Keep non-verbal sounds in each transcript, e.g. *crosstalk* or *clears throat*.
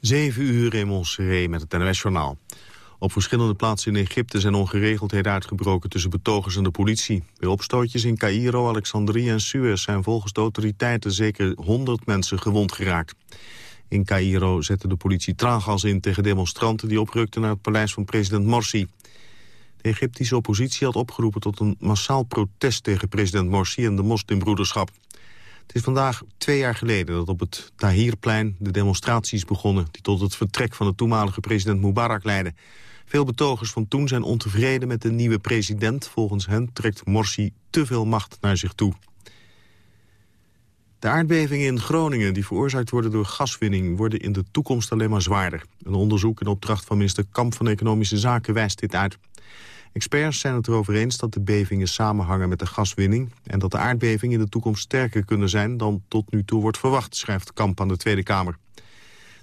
7 uur in Montserrat met het NOS-journaal. Op verschillende plaatsen in Egypte zijn ongeregeldheden uitgebroken tussen betogers en de politie. Bij opstootjes in Cairo, Alexandrië en Suez zijn volgens de autoriteiten zeker 100 mensen gewond geraakt. In Cairo zette de politie traangas in tegen demonstranten die oprukten naar het paleis van president Morsi. De Egyptische oppositie had opgeroepen tot een massaal protest tegen president Morsi en de moslimbroederschap. Het is vandaag twee jaar geleden dat op het Tahrirplein de demonstraties begonnen... die tot het vertrek van de toenmalige president Mubarak leidden. Veel betogers van toen zijn ontevreden met de nieuwe president. Volgens hen trekt Morsi te veel macht naar zich toe. De aardbevingen in Groningen die veroorzaakt worden door gaswinning... worden in de toekomst alleen maar zwaarder. Een onderzoek in opdracht van minister Kamp van Economische Zaken wijst dit uit. Experts zijn het erover eens dat de bevingen samenhangen met de gaswinning... en dat de aardbevingen in de toekomst sterker kunnen zijn dan tot nu toe wordt verwacht... schrijft Kamp aan de Tweede Kamer.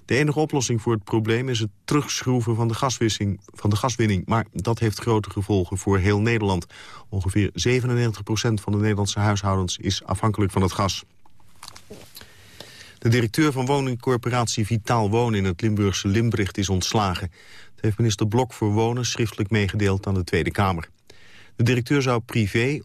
De enige oplossing voor het probleem is het terugschroeven van de, van de gaswinning. Maar dat heeft grote gevolgen voor heel Nederland. Ongeveer 97% van de Nederlandse huishoudens is afhankelijk van het gas. De directeur van woningcorporatie Vitaal Wonen in het Limburgse Limbricht is ontslagen heeft minister Blok voor Wonen schriftelijk meegedeeld aan de Tweede Kamer. De directeur zou privé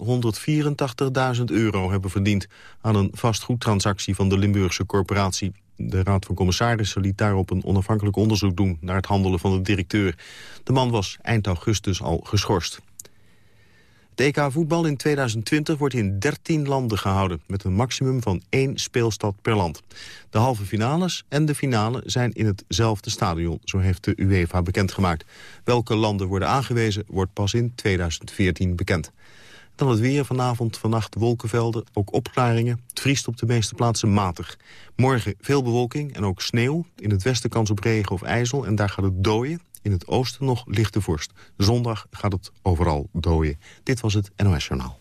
184.000 euro hebben verdiend... aan een vastgoedtransactie van de Limburgse corporatie. De Raad van Commissarissen liet daarop een onafhankelijk onderzoek doen... naar het handelen van de directeur. De man was eind augustus al geschorst. Het EK voetbal in 2020 wordt in 13 landen gehouden... met een maximum van één speelstad per land. De halve finales en de finale zijn in hetzelfde stadion... zo heeft de UEFA bekendgemaakt. Welke landen worden aangewezen, wordt pas in 2014 bekend. Dan het weer vanavond, vannacht wolkenvelden, ook opklaringen. Het vriest op de meeste plaatsen matig. Morgen veel bewolking en ook sneeuw. In het westen kans op regen of ijzel en daar gaat het dooien. In het oosten nog lichte vorst. Zondag gaat het overal dooien. Dit was het NOS Journaal.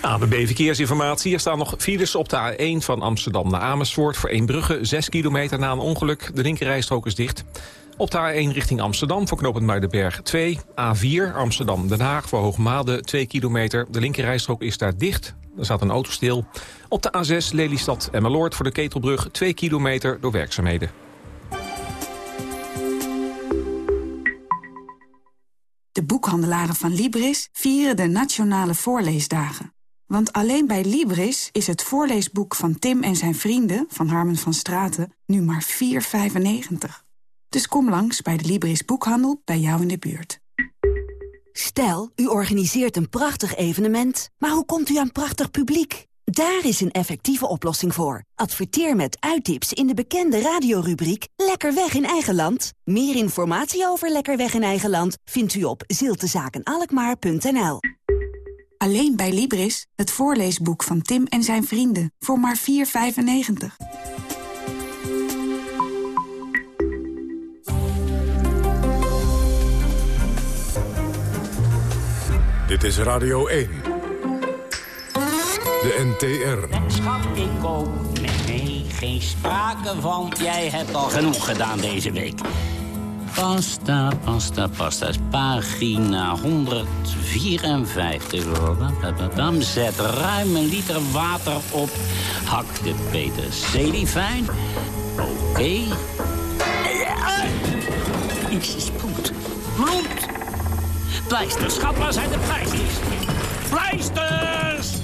ABB Verkeersinformatie. Er staan nog files op de A1 van Amsterdam naar Amersfoort... voor Eembrugge, 6 kilometer na een ongeluk. De linkerrijstrook is dicht. Op de A1 richting Amsterdam voor knooppunt Muidenberg 2. A4 Amsterdam-Den Haag voor Hoogmade 2 kilometer. De linkerrijstrook is daar dicht. Er staat een auto stil. Op de A6 Lelystad en Meloord voor de Ketelbrug 2 kilometer door werkzaamheden. De boekhandelaren van Libris vieren de Nationale Voorleesdagen. Want alleen bij Libris is het voorleesboek van Tim en zijn vrienden... van Harmen van Straten nu maar 4,95. Dus kom langs bij de Libris Boekhandel bij jou in de buurt. Stel, u organiseert een prachtig evenement, maar hoe komt u aan prachtig publiek? Daar is een effectieve oplossing voor. Adverteer met uittips in de bekende radiorubriek Lekker weg in eigen land. Meer informatie over Lekker weg in eigen land vindt u op ziltezakenalkmaar.nl. Alleen bij Libris, het voorleesboek van Tim en zijn vrienden, voor maar 4,95. Dit is Radio 1. De NTR. Schat, ik. Nee, geen sprake van. Jij hebt al genoeg gedaan deze week. Pasta, pasta, pasta. Pagina 154. Dan zet ruim een liter water op. Hak de peterselie fijn. Oké. Okay. Iets is bloed. Bloed! Pleister, schat, waar zijn de pleisters? Pleisters!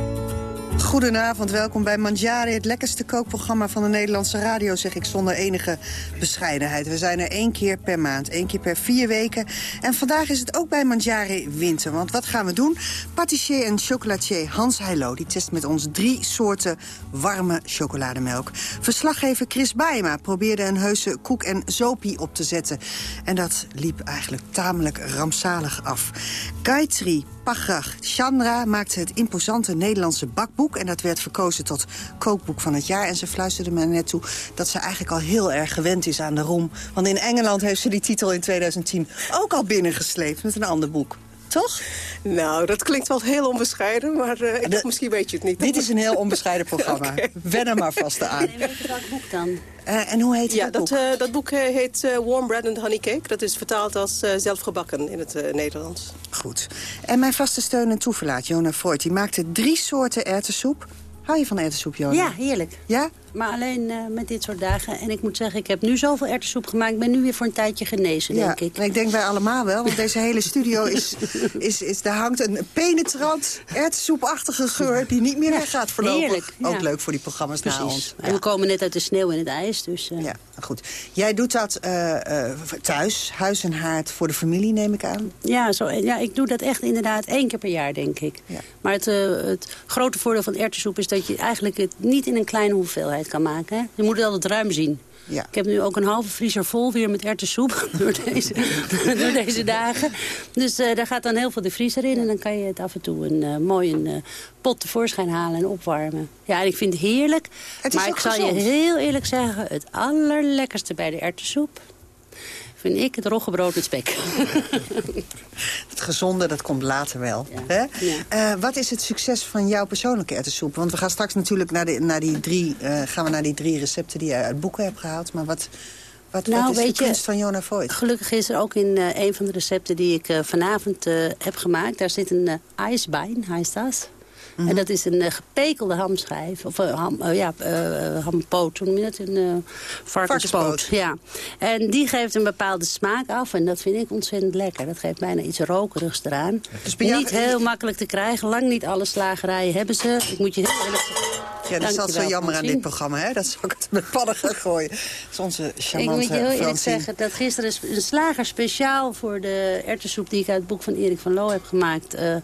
Goedenavond, welkom bij Mangiare, het lekkerste kookprogramma van de Nederlandse radio, zeg ik zonder enige bescheidenheid. We zijn er één keer per maand, één keer per vier weken. En vandaag is het ook bij Mangiare winter, want wat gaan we doen? Patissier en chocolatier Hans Heilo, die test met ons drie soorten warme chocolademelk. Verslaggever Chris Baema probeerde een heuse koek en zopie op te zetten. En dat liep eigenlijk tamelijk rampzalig af. Gayatri Pachrach Chandra maakte het imposante Nederlandse bakboek... en dat werd verkozen tot kookboek van het jaar. En ze fluisterde me net toe dat ze eigenlijk al heel erg gewend is aan de roem. Want in Engeland heeft ze die titel in 2010 ook al binnengesleept met een ander boek. Toch? Nou, dat klinkt wel heel onbescheiden, maar uh, ik dacht, misschien weet je het niet. Dit is een heel onbescheiden *laughs* programma. okay. Wen er maar vast aan. En weet je welk boek dan? Uh, en hoe heet ja, dat boek? boek? Uh, dat boek heet Warm Bread and Honey Cake. Dat is vertaald als zelfgebakken in het Nederlands. Goed. En mijn vaste steun en toeverlaat, Jona Voigt, die maakte drie soorten erwtensoep. Hou je van erwtensoep, Jona? Ja, heerlijk. Ja? Maar alleen uh, met dit soort dagen. En ik moet zeggen, ik heb nu zoveel erwtensoep gemaakt. Ik ben nu weer voor een tijdje genezen, ja, denk ik. ik denk wij allemaal wel. Want deze hele studio is... is, is daar hangt een penetrant, erwtensoepachtige geur... die niet meer weggaat voorlopig. Heerlijk, ja. Ook leuk voor die programma's Precies. na ons. En we komen net uit de sneeuw en het ijs. Dus, uh... Ja, goed. Jij doet dat uh, thuis, huis en haard, voor de familie, neem ik aan? Ja, zo, ja, ik doe dat echt inderdaad één keer per jaar, denk ik. Ja. Maar het, het grote voordeel van erwtensoep is dat je eigenlijk het niet in een kleine hoeveelheid kan maken. Hè? Je moet het altijd ruim zien. Ja. Ik heb nu ook een halve vriezer vol weer met erwtensoep *laughs* door deze, *laughs* door deze dagen. Dus uh, daar gaat dan heel veel de vriezer in. En dan kan je het af en toe een uh, mooi een, uh, pot tevoorschijn halen en opwarmen. Ja, en ik vind het heerlijk. Het maar ik zal je heel eerlijk zeggen... het allerlekkerste bij de erwtensoep vind ik het roggebrood met spek. *laughs* het gezonde, dat komt later wel. Ja. Hè? Ja. Uh, wat is het succes van jouw persoonlijke erwtensoep? Want we gaan straks natuurlijk naar, de, naar, die, drie, uh, gaan we naar die drie recepten die je uit boeken hebt gehaald. Maar wat, wat, nou, wat is weet de kunst je, van Jona Voigt? Gelukkig is er ook in uh, een van de recepten die ik vanavond heb gemaakt... daar zit een ijsbein, heet dat. -hmm. En dat is een uh, gepekelde hamschijf. Of uh, ham, uh, ja, hampoot, hoe noem je dat? Een varkenspoot. varkenspoot. Ja. En die geeft een bepaalde smaak af. En dat vind ik ontzettend lekker. Dat geeft bijna iets rokerigs eraan. Dus niet heel makkelijk te krijgen. Lang niet alle slagerijen hebben ze. Ik moet je heel eerlijk zeggen. Ja, dat is altijd zo jammer aan dit programma, hè? Dat zou ik het met padden gaan gooien. Dat is onze charmante Ik moet je heel eerlijk zeggen dat gisteren een slager speciaal voor de erwtensoep... die ik uit het boek van Erik van Loo heb gemaakt... Uh,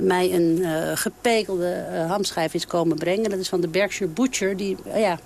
mij een uh, gepekelde uh, hamschijf is komen brengen. Dat is van de Berkshire Butcher. Die, uh, ja,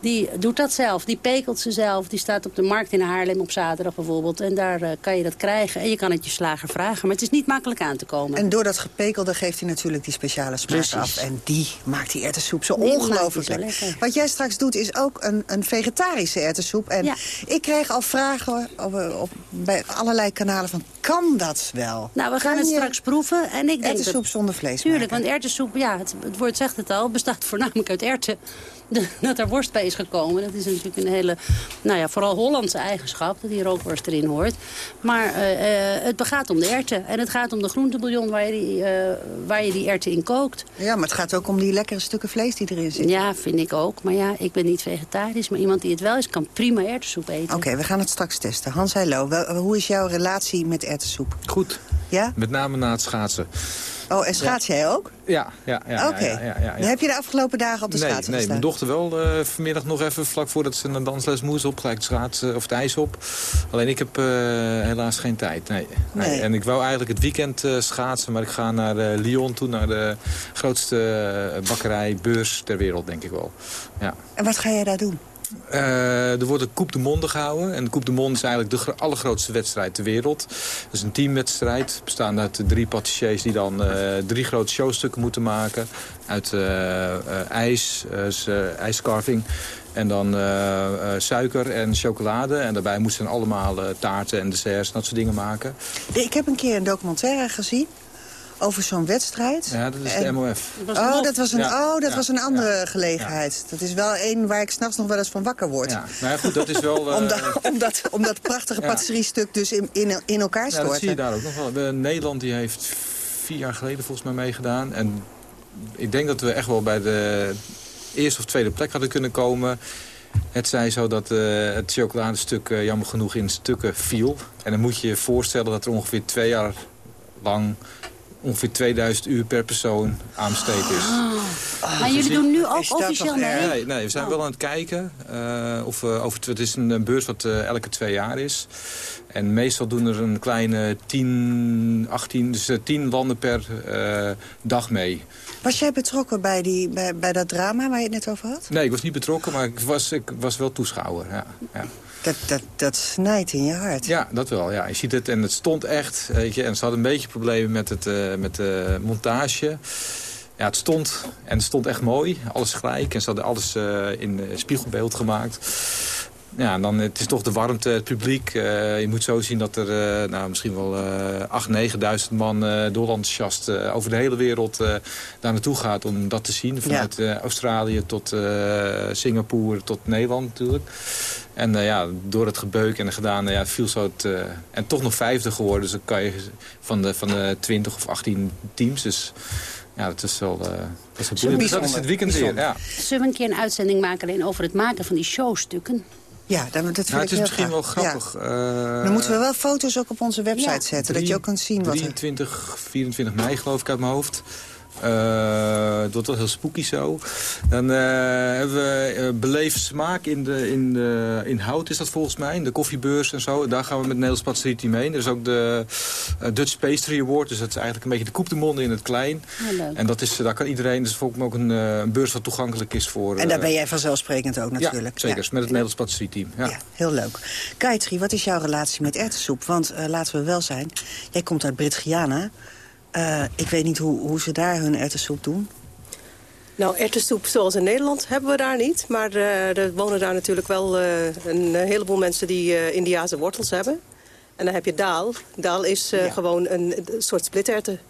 die doet dat zelf. Die pekelt ze zelf. Die staat op de markt in Haarlem op zaterdag bijvoorbeeld. En daar uh, kan je dat krijgen. En je kan het je slager vragen. Maar het is niet makkelijk aan te komen. En door dat gepekelde geeft hij natuurlijk die speciale smaak Precies. af. En die maakt die erwtensoep zo Die ongelooflijk lekker. Wat jij straks doet is ook een, een vegetarische erwtensoep. En Ja. ik kreeg al vragen op, op, bij allerlei kanalen van... kan dat wel? Nou, we gaan Kan het straks proeven. En ik denk dat... Zonder vlees Tuurlijk, maken? want erwtensoep, ja, het, het woord zegt het al, bestaat voornamelijk uit erwten. *laughs* Dat er worst bij is gekomen, dat is natuurlijk een hele, nou ja, vooral Hollandse eigenschap, dat die rookworst erin hoort. Maar eh, eh, het gaat om de erwten en het gaat om de groentebouillon waar je die, eh, waar je die erwten in kookt. Ja, maar het gaat ook om die lekkere stukken vlees die erin zitten. Ja, vind ik ook. Maar ja, ik ben niet vegetarisch, maar iemand die het wel is, kan prima erwtensoep eten. Oké, we gaan het straks testen. Hans Heilo, wel, hoe is jouw relatie met erwtensoep? Goed, Ja? met name na het schaatsen. Oh, en schaats jij ook? Ja, ja, ja. Oké. ja, ja, ja, ja. Heb je de afgelopen dagen op de nee, schaatsen nee, gestaan? mijn dochter wel eh, vanmiddag nog even vlak voordat ze naar dansles moest op gelijk het schaatsen of het ijs op. Alleen ik heb eh, helaas geen tijd. Nee. Nee. Nee. En ik wou eigenlijk het weekend eh, schaatsen, maar ik ga naar eh, Lyon toe, naar de grootste eh, bakkerij, beurs ter wereld, denk ik wel. Ja. En wat ga jij daar doen? Eh, er wordt een Coupe de Monde gehouden. En de Coupe de Monde is eigenlijk de gro- allergrootste wedstrijd ter wereld. Dat is een teamwedstrijd. Bestaande uit drie patissiers die dan eh, drie grote showstukken moeten maken. Uit eh, ijs, ijscarving. En dan suiker en chocolade. En daarbij moeten ze allemaal taarten en desserts en dat soort dingen maken. Ik heb een keer een documentaire gezien over zo'n wedstrijd. Ja, dat is de MOF. Oh, dat was een, Ja. oh, dat Ja. was een andere gelegenheid. Dat is wel één waar ik s'nachts nog wel eens van wakker word. Ja, nou ja, goed, dat is wel... *laughs* eh, Om, da- om, dat, om dat prachtige *laughs* Ja. patisserie-stuk dus in, in, in elkaar Ja, storten. dat zie je daar ook nog wel. We- Nederland die heeft vier jaar geleden volgens mij meegedaan. En ik denk dat we echt wel bij de eerste of tweede plek hadden kunnen komen. Het zij zo dat eh, het chocoladestuk eh, jammer genoeg in stukken viel. En dan moet je je voorstellen dat er ongeveer twee jaar lang... ongeveer 2000 uur per persoon aan besteed is. maar jullie doen nu ook officieel mee? Nee, nee, we zijn Oh. wel aan het kijken. eh, of, we over, het is een, een beurs wat eh, elke twee jaar is. En meestal doen er een kleine 10, 18, dus eh, 10 landen per eh, dag mee. Was jij betrokken bij, die, bij, bij dat drama waar je het net over had? Nee, ik was niet betrokken, maar ik was, ik was wel toeschouwer. Ja, ja. Dat, dat, dat snijdt in je hart. ja, dat wel. Ja. Je ziet het en het stond echt. Weet je, en ze hadden een beetje problemen met, het, eh, met de montage. Ja, het stond en het stond echt mooi. Alles gelijk en ze hadden alles eh, in eh, spiegelbeeld gemaakt. Ja, en dan het is toch de warmte, het publiek. Uh, je moet zo zien dat er uh, nou, misschien wel uh, 8.000, 9.000 man door enthousiast over de hele wereld daar naartoe gaat om dat te zien. Vanuit ja. Australië tot Singapore tot Nederland natuurlijk. En ja, door het gebeuk en gedaan ja, viel zo het... en toch nog vijfde geworden. Dus dan kan je van de, van de 20 of 18 teams. Dus ja, dat is wel... Uh, dat, is het, dat is het weekend weer, ja. Zullen we een keer een uitzending maken alleen over het maken van die showstukken? Ja, dat, dat vind nou, het is misschien wel grappig. Ja. Uh, Dan moeten we wel foto's ook op onze website ja. zetten, dat je ook kunt zien 23, wat er... 24 mei geloof ik uit mijn hoofd. Uh, het wordt wel heel spooky zo. Dan uh, hebben we uh, beleefd smaak in, de, in, de, in hout, is dat volgens mij. In de koffiebeurs en zo. Daar gaan we met het Nederlands Patisserie Team heen. Er is ook de Dutch Pastry Award. Dus dat is eigenlijk een beetje de koep de in het klein. en dat is, daar kan iedereen, dus volgens mij ook een, een beurs wat toegankelijk is voor... en daar ben jij vanzelfsprekend ook natuurlijk. Ja, zeker. Met het Nederlands Patisserie Team. Ja. ja. heel leuk. Kaitri, wat is jouw relatie met erwtensoep? Want laten we wel zijn, jij komt uit Brit-Guyana... Uh, ik weet niet hoe, hoe ze daar hun erwtensoep doen. Nou, erwtensoep zoals in Nederland hebben we daar niet. Maar uh, er wonen daar natuurlijk wel uh, een heleboel mensen die uh, Indiase wortels hebben. En dan heb je daal. Daal is ja. gewoon een, een soort splitterten.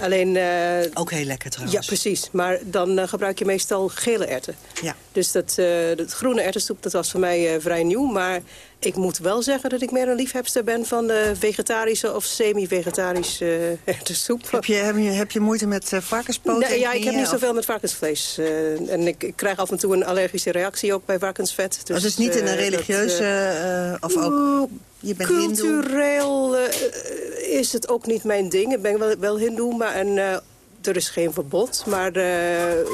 Alleen, uh, Ook heel lekker trouwens. Ja, precies. Maar dan uh, gebruik je meestal gele erwten. Ja. Dus dat, uh, dat groene erwtensoep dat was voor mij vrij nieuw. Maar ik moet wel zeggen dat ik meer een liefhebster ben... van de vegetarische of semi-vegetarische erwtensoep. Heb je, heb, je, heb je moeite met varkenspoten? Nee, ja, ik heb niet zoveel met varkensvlees. en ik, ik, krijg af en toe een allergische reactie ook bij varkensvet. Dus, oh, dus niet in een religieuze... of ook... Je bent Cultureel uh, is het ook niet mijn ding. Ik ben wel, wel hindoe, maar en, uh, er is geen verbod. Maar uh,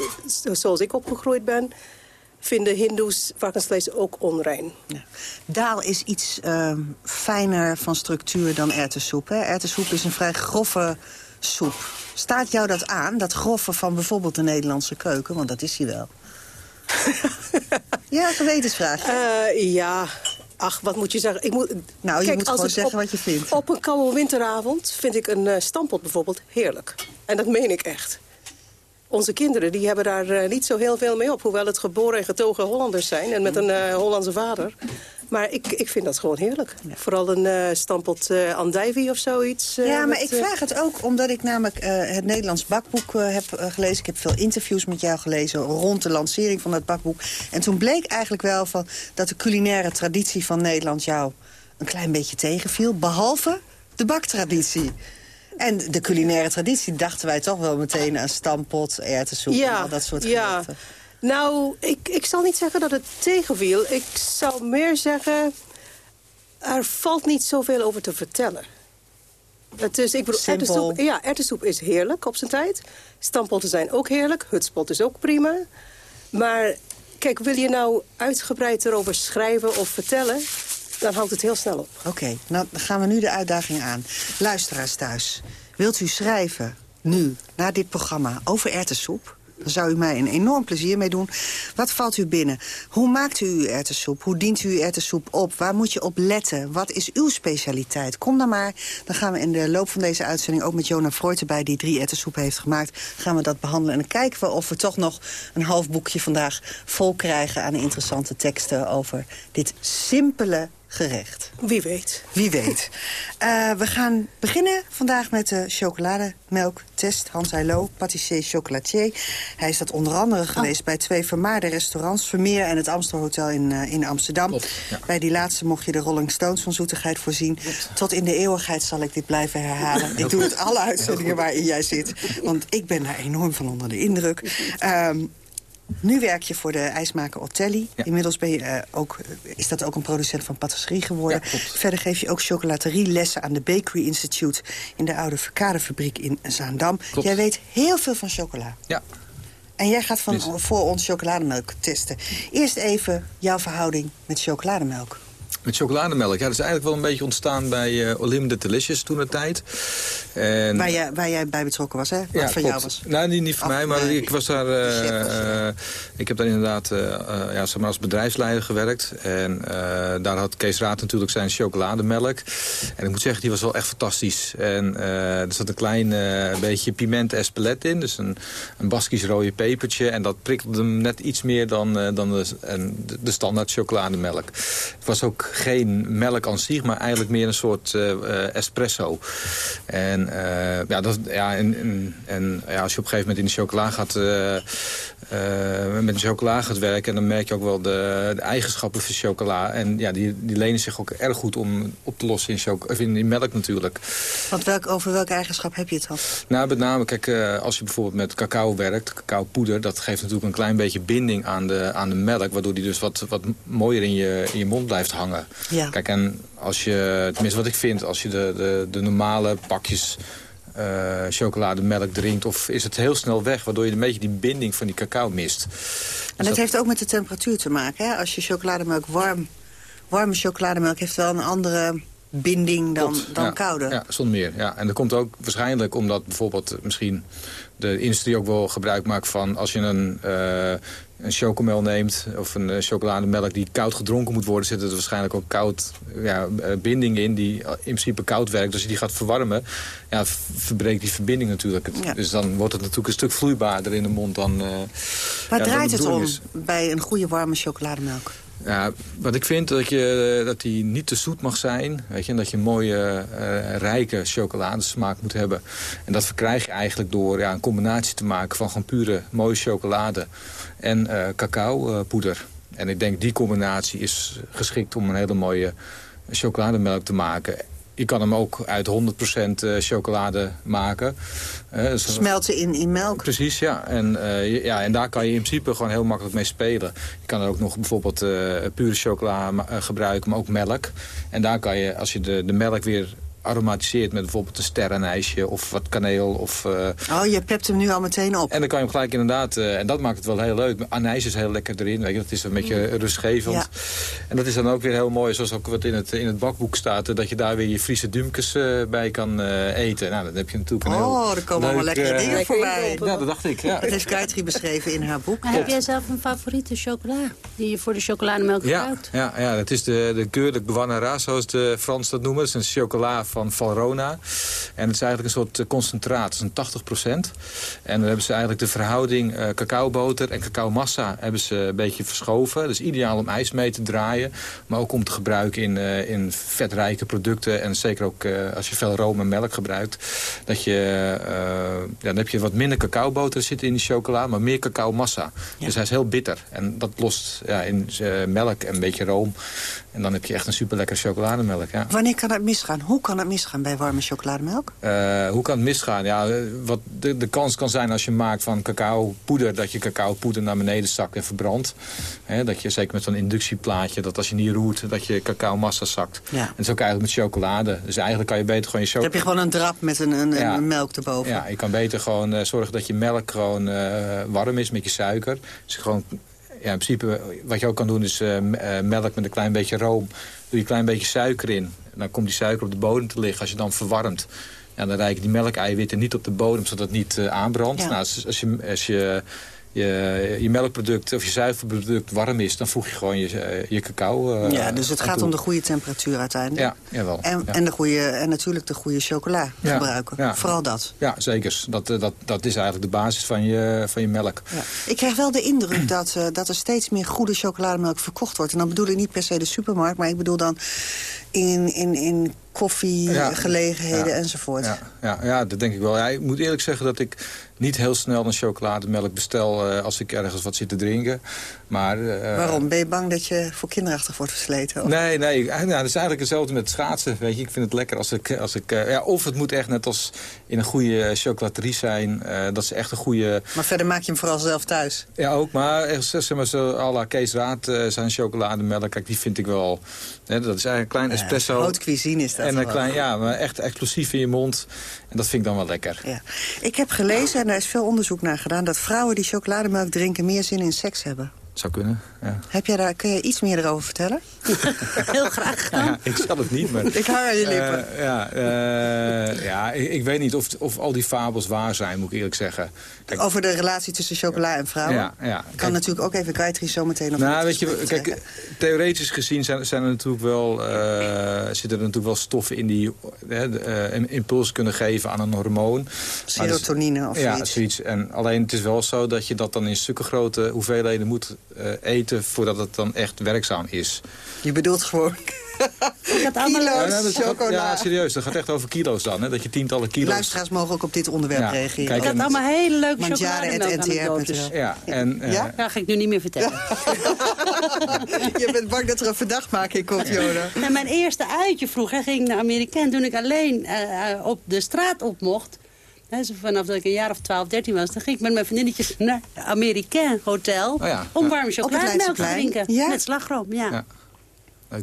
zoals ik opgegroeid ben, vinden hindoes varkensvlees ook onrein. Ja. Daal is iets uh, fijner van structuur dan erwtensoep. Hè? Erwtensoep is een vrij grove soep. Staat jou dat aan, dat grove van bijvoorbeeld de Nederlandse keuken? Want dat is hij wel. *laughs* ja, gewetensvraag. ja, Ach, wat moet je zeggen? Ik moet, nou, je kijk, moet gewoon zeggen wat je vindt. Op een koude winteravond vind ik een uh, stampot bijvoorbeeld heerlijk. En dat meen ik echt. Onze kinderen die hebben daar uh, niet zo heel veel mee op. Hoewel het geboren en getogen Hollanders zijn. En met een uh, Hollandse vader. Maar ik, ik vind dat gewoon heerlijk. Ja. Vooral een uh, stampot uh, andijvie of zoiets. Uh, ja, maar ik vraag het ook omdat ik namelijk het Nederlands bakboek heb gelezen. Ik heb veel interviews met jou gelezen rond de lancering van dat bakboek. En toen bleek eigenlijk wel van dat de culinaire traditie van Nederland jou een klein beetje tegenviel. Behalve de baktraditie. En de culinaire traditie dachten wij toch wel meteen aan stampot, erwtensoep ja, en al dat soort ja. gerechten. Nou, ik, ik zal niet zeggen dat het tegenviel. Ik zou meer zeggen, er valt niet zoveel over te vertellen. Het is, ik bedoel, erwtensoep, ja, erwtensoep is heerlijk op zijn tijd. Stampotten zijn ook heerlijk. Hutspot is ook prima. Maar kijk, wil je nou uitgebreid erover schrijven of vertellen... dan houdt het heel snel op. Oké, nou dan gaan we nu de uitdaging aan. Luisteraars thuis, wilt u schrijven nu, na dit programma, over erwtensoep... Daar zou u mij een enorm plezier mee doen. Wat valt u binnen? Hoe maakt u uw erwtensoep? Hoe dient u uw erwtensoep op? Waar moet je op letten? Wat is uw specialiteit? Kom dan maar. Dan gaan we in de loop van deze uitzending... ook met Jona Freud erbij, die drie erwtensoep heeft gemaakt... gaan we dat behandelen. En dan kijken we of we toch nog een half boekje vandaag vol krijgen... aan interessante teksten over dit simpele gerecht. Wie weet. Wie weet. Uh, *laughs* we gaan beginnen vandaag met de chocolademelktest. Hans Heilo, patissier chocolatier. Hij is dat onder andere geweest oh. bij twee vermaarde restaurants... Vermeer en het Amstelhotel in, uh, in Amsterdam. Klopt, ja. Bij die laatste mocht je de Rolling Stones van zoetigheid voorzien. Klopt. Tot in de eeuwigheid zal ik dit blijven herhalen. *laughs* ik doe het alle uitzendingen waarin jij zit. Want ik ben daar enorm van onder de indruk. Um, *laughs* nu werk je voor de ijsmaker Otelli. Inmiddels ben je, uh, ook, is dat ook een producent van patisserie geworden. Ja, Verder geef je ook chocolaterielessen aan de Bakery Institute... in de oude Verkadefabriek in Zaandam. Klopt. Jij weet heel veel van chocola. Ja. En jij gaat van, voor ons chocolademelk testen. Eerst even jouw verhouding met chocolademelk. Met chocolademelk. Ja, dat is eigenlijk wel een beetje ontstaan bij uh, Olim de Delicious toen de tijd. En... Waar, jij, waar jij bij betrokken was, hè? Wat ja, voor jou was? Nou, niet, niet voor mij, maar ik was daar... Uh, ik heb daar inderdaad ja, zeg maar als bedrijfsleider gewerkt. En daar had Kees Raad natuurlijk zijn chocolademelk. En ik moet zeggen, die was wel echt fantastisch. En er zat een klein beetje piment espelet in. Dus een, een Baskisch rode pepertje. En dat prikkelde hem net iets meer dan, dan de, de, de standaard chocolademelk. Het was ook geen melk aan zich, maar eigenlijk meer een soort uh, espresso. En, uh, ja, dat, ja, en, ja, als je op een gegeven moment in de chocola gaat, uh, met chocola gaat werken... dan merk je ook wel de, de, eigenschappen van chocola. En ja, die, die lenen zich ook erg goed om op te lossen in, in, in melk natuurlijk. Want welk, over welke eigenschap heb je het dan? Nou, met name, kijk, als je bijvoorbeeld met cacao werkt, cacaopoeder... dat geeft natuurlijk een klein beetje binding aan de, aan de melk... waardoor die dus wat, wat mooier in je, in je mond blijft hangen. Ja. Kijk, en als je, tenminste wat ik vind, als je de, de, de normale pakjes uh, chocolademelk drinkt... of is het heel snel weg, waardoor je een beetje die binding van die cacao mist. En dat, dat, heeft ook met de temperatuur te maken, hè? Als je chocolademelk warm... Warme chocolademelk heeft wel een andere binding dan, dan ja, koude. Ja, zonder meer. Ja. En dat komt ook waarschijnlijk omdat bijvoorbeeld misschien de industrie ook wel gebruik maakt van... als je een, uh, een chocomel neemt of een uh, chocolademelk die koud gedronken moet worden... zit er waarschijnlijk ook koud ja, uh, binding in die in principe koud werkt. Dus als je die gaat verwarmen, ja, verbreekt die verbinding natuurlijk. Ja. Dus dan wordt het natuurlijk een stuk vloeibaarder in de mond dan... Waar ja, draait het om is. bij een goede warme chocolademelk? Ja, wat ik vind, dat, je, dat die niet te zoet mag zijn. Weet je, en dat je een mooie, uh, rijke chocoladesmaak moet hebben. En dat verkrijg je eigenlijk door ja, een combinatie te maken van gewoon pure mooie chocolade en uh, cacaopoeder. En ik denk die combinatie is geschikt om een hele mooie chocolademelk te maken. Je kan hem ook uit 100% eh, chocolade maken. Uh, Smelten in, in melk. Precies, ja. En, uh, ja. en daar kan je in principe gewoon heel makkelijk mee spelen. Je kan er ook nog bijvoorbeeld uh, pure chocola gebruiken, maar ook melk. En daar kan je, als je de, de melk weer aromatiseert met bijvoorbeeld een sterrenijsje of wat kaneel. Of, uh... Oh, je pept hem nu al meteen op. En dan kan je hem gelijk inderdaad, uh, en dat maakt het wel heel leuk. Anijs is heel lekker erin, weet je, dat is een beetje mm. rustgevend. Ja. En dat is dan ook weer heel mooi, zoals ook wat in het, in het bakboek staat... dat je daar weer je Friese dumkes uh, bij kan eten. Nou, dan heb je natuurlijk een Oh, er komen allemaal lekkere dingen voorbij. Ja, dat dacht ik, ja. Dat heeft Kaitri beschreven in haar boek. Maar heb jij zelf een favoriete chocola die je voor de chocolademelk gebruikt? Ja, ja, dat is de, de keur de Guanara, zoals de Frans dat noemen. Dat is een chocola van Valrona. En het is eigenlijk een soort eh, concentraat, dat is een 80 procent. En dan hebben ze eigenlijk de verhouding uh, cacaoboter en cacaomassa hebben ze een beetje verschoven. Dus ideaal om ijs mee te draaien, maar ook om te gebruiken in, uh, in vetrijke producten. En zeker ook uh, als je veel room en melk gebruikt. Dat je, ja, dan heb je wat minder cacaoboter zitten in die chocola, maar meer cacaomassa. Ja. Dus hij is heel bitter. En dat lost ja, in melk en een beetje room. En dan heb je echt een super lekkere chocolademelk. Ja. Wanneer kan het misgaan? Hoe kan het misgaan bij warme chocolademelk? Uh, hoe kan het misgaan? Ja, wat de, de kans kan zijn als je maakt van cacaopoeder... dat je cacaopoeder naar beneden zakt en verbrandt. dat je zeker met zo'n inductieplaatje... dat als je niet roert, dat je cacaomassa zakt. Ja. En dat is ook eigenlijk met chocolade. Dus eigenlijk kan je beter gewoon je chocolade... heb je gewoon een drap met een, een, ja. een melk erboven. Ja, je kan beter gewoon uh, zorgen dat je melk gewoon uh, warm is met je suiker. Dus gewoon ja, in principe wat je ook kan doen is uh, melk met een klein beetje room. Doe je een klein beetje suiker in. En dan komt die suiker op de bodem te liggen. Als je dan verwarmt, ja, dan rijken die melkeiwitten niet op de bodem, zodat het niet uh, aanbrandt. Nou, als, als, je, als je je, je melkproduct of je zuivelproduct warm is... dan voeg je gewoon je, eh, je cacao uh, Ja, dus het gaat om de goede temperatuur uiteindelijk. Ja, jawel. En, ja. en, de goede, en natuurlijk de goede chocola ja, gebruiken. Ja. Vooral dat. Ja, zeker. Dat, dat, dat is eigenlijk de basis van je, van je melk. Ja. Ik krijg wel de indruk dat, dat er steeds meer goede chocolademelk verkocht wordt. En dan bedoel ik niet per se de supermarkt... maar ik bedoel dan in, in, in koffiegelegenheden ja, enzovoort. Ja, ja, ja, dat denk ik wel. Ja, ik moet eerlijk zeggen dat ik niet heel snel een chocolademelk bestel... Uh, als ik ergens wat zit te drinken. Maar, uh, Waarom? Ben je bang dat je voor kinderachtig wordt versleten? Of? Nee, nee. Nou, dat is eigenlijk hetzelfde met schaatsen. Weet je. Ik vind het lekker als ik... Als ik uh, ja, of het moet echt net als in een goede chocolaterie zijn. dat ze echt een goede... Maar verder maak je hem vooral zelf thuis? Ja, ook. Maar zeg maar zo à la Kees Raad zijn chocolademelk... Kijk, die vind ik wel... Hè, dat is eigenlijk een klein espresso. Haute cuisine is dat En een klein, ja, maar echt explosief in je mond. En dat vind ik dan wel lekker. Ja. Ik heb gelezen, en daar is veel onderzoek naar gedaan... dat vrouwen die chocolademelk drinken meer zin in seks hebben. Zou kunnen, ja. Heb jij daar, kun je iets meer erover vertellen? *laughs* Heel graag Ja, ik zal het niet, maar... Ik hang aan je lippen. Eh, ja, eh, ja ik, ik weet niet of, of al die fabels waar zijn, moet ik eerlijk zeggen. Kijk, Over de relatie tussen chocola en vrouwen? Ja, ja. Ik kan Kijk, natuurlijk ook even Gayatri zo meteen nog Nou, weet je, kijk, theoretisch gezien zijn, zijn er natuurlijk wel, eh, zitten er natuurlijk wel stoffen in die eh, impuls kunnen geven aan een hormoon. Maar dus- Serotonine of ja, zoiets. En alleen het is wel zo dat je dat dan in stukken grote hoeveelheden moet eten voordat het dan echt werkzaam is. Je bedoelt gewoon Dat kilo's Ja, dat gaat- chocola. ja, serieus. Dat gaat echt over kilo's dan. Hè? Dat je tientallen kilo's... Luisteraars mogen ook op dit onderwerp Ja, reageren. kijk, Ik had allemaal hele leuke chocolademelk-anekdotes. NTR.nl. Ja, en, eh, Ja? Dat ga ik nu niet meer vertellen. *laughs* Je bent bang dat er een verdachtmaking komt, Jona. En mijn eerste uitje vroeger ging naar Amerikaan toen ik alleen eh, eh, op de straat op mocht. Zo vanaf dat ik een jaar of 12, 13 was. Dan ging ik met mijn vriendinnetjes naar het Amerikaan Hotel. Oh ja, om ja. warme chocolademelk te drinken. Ja? Met slagroom, ja. Ja.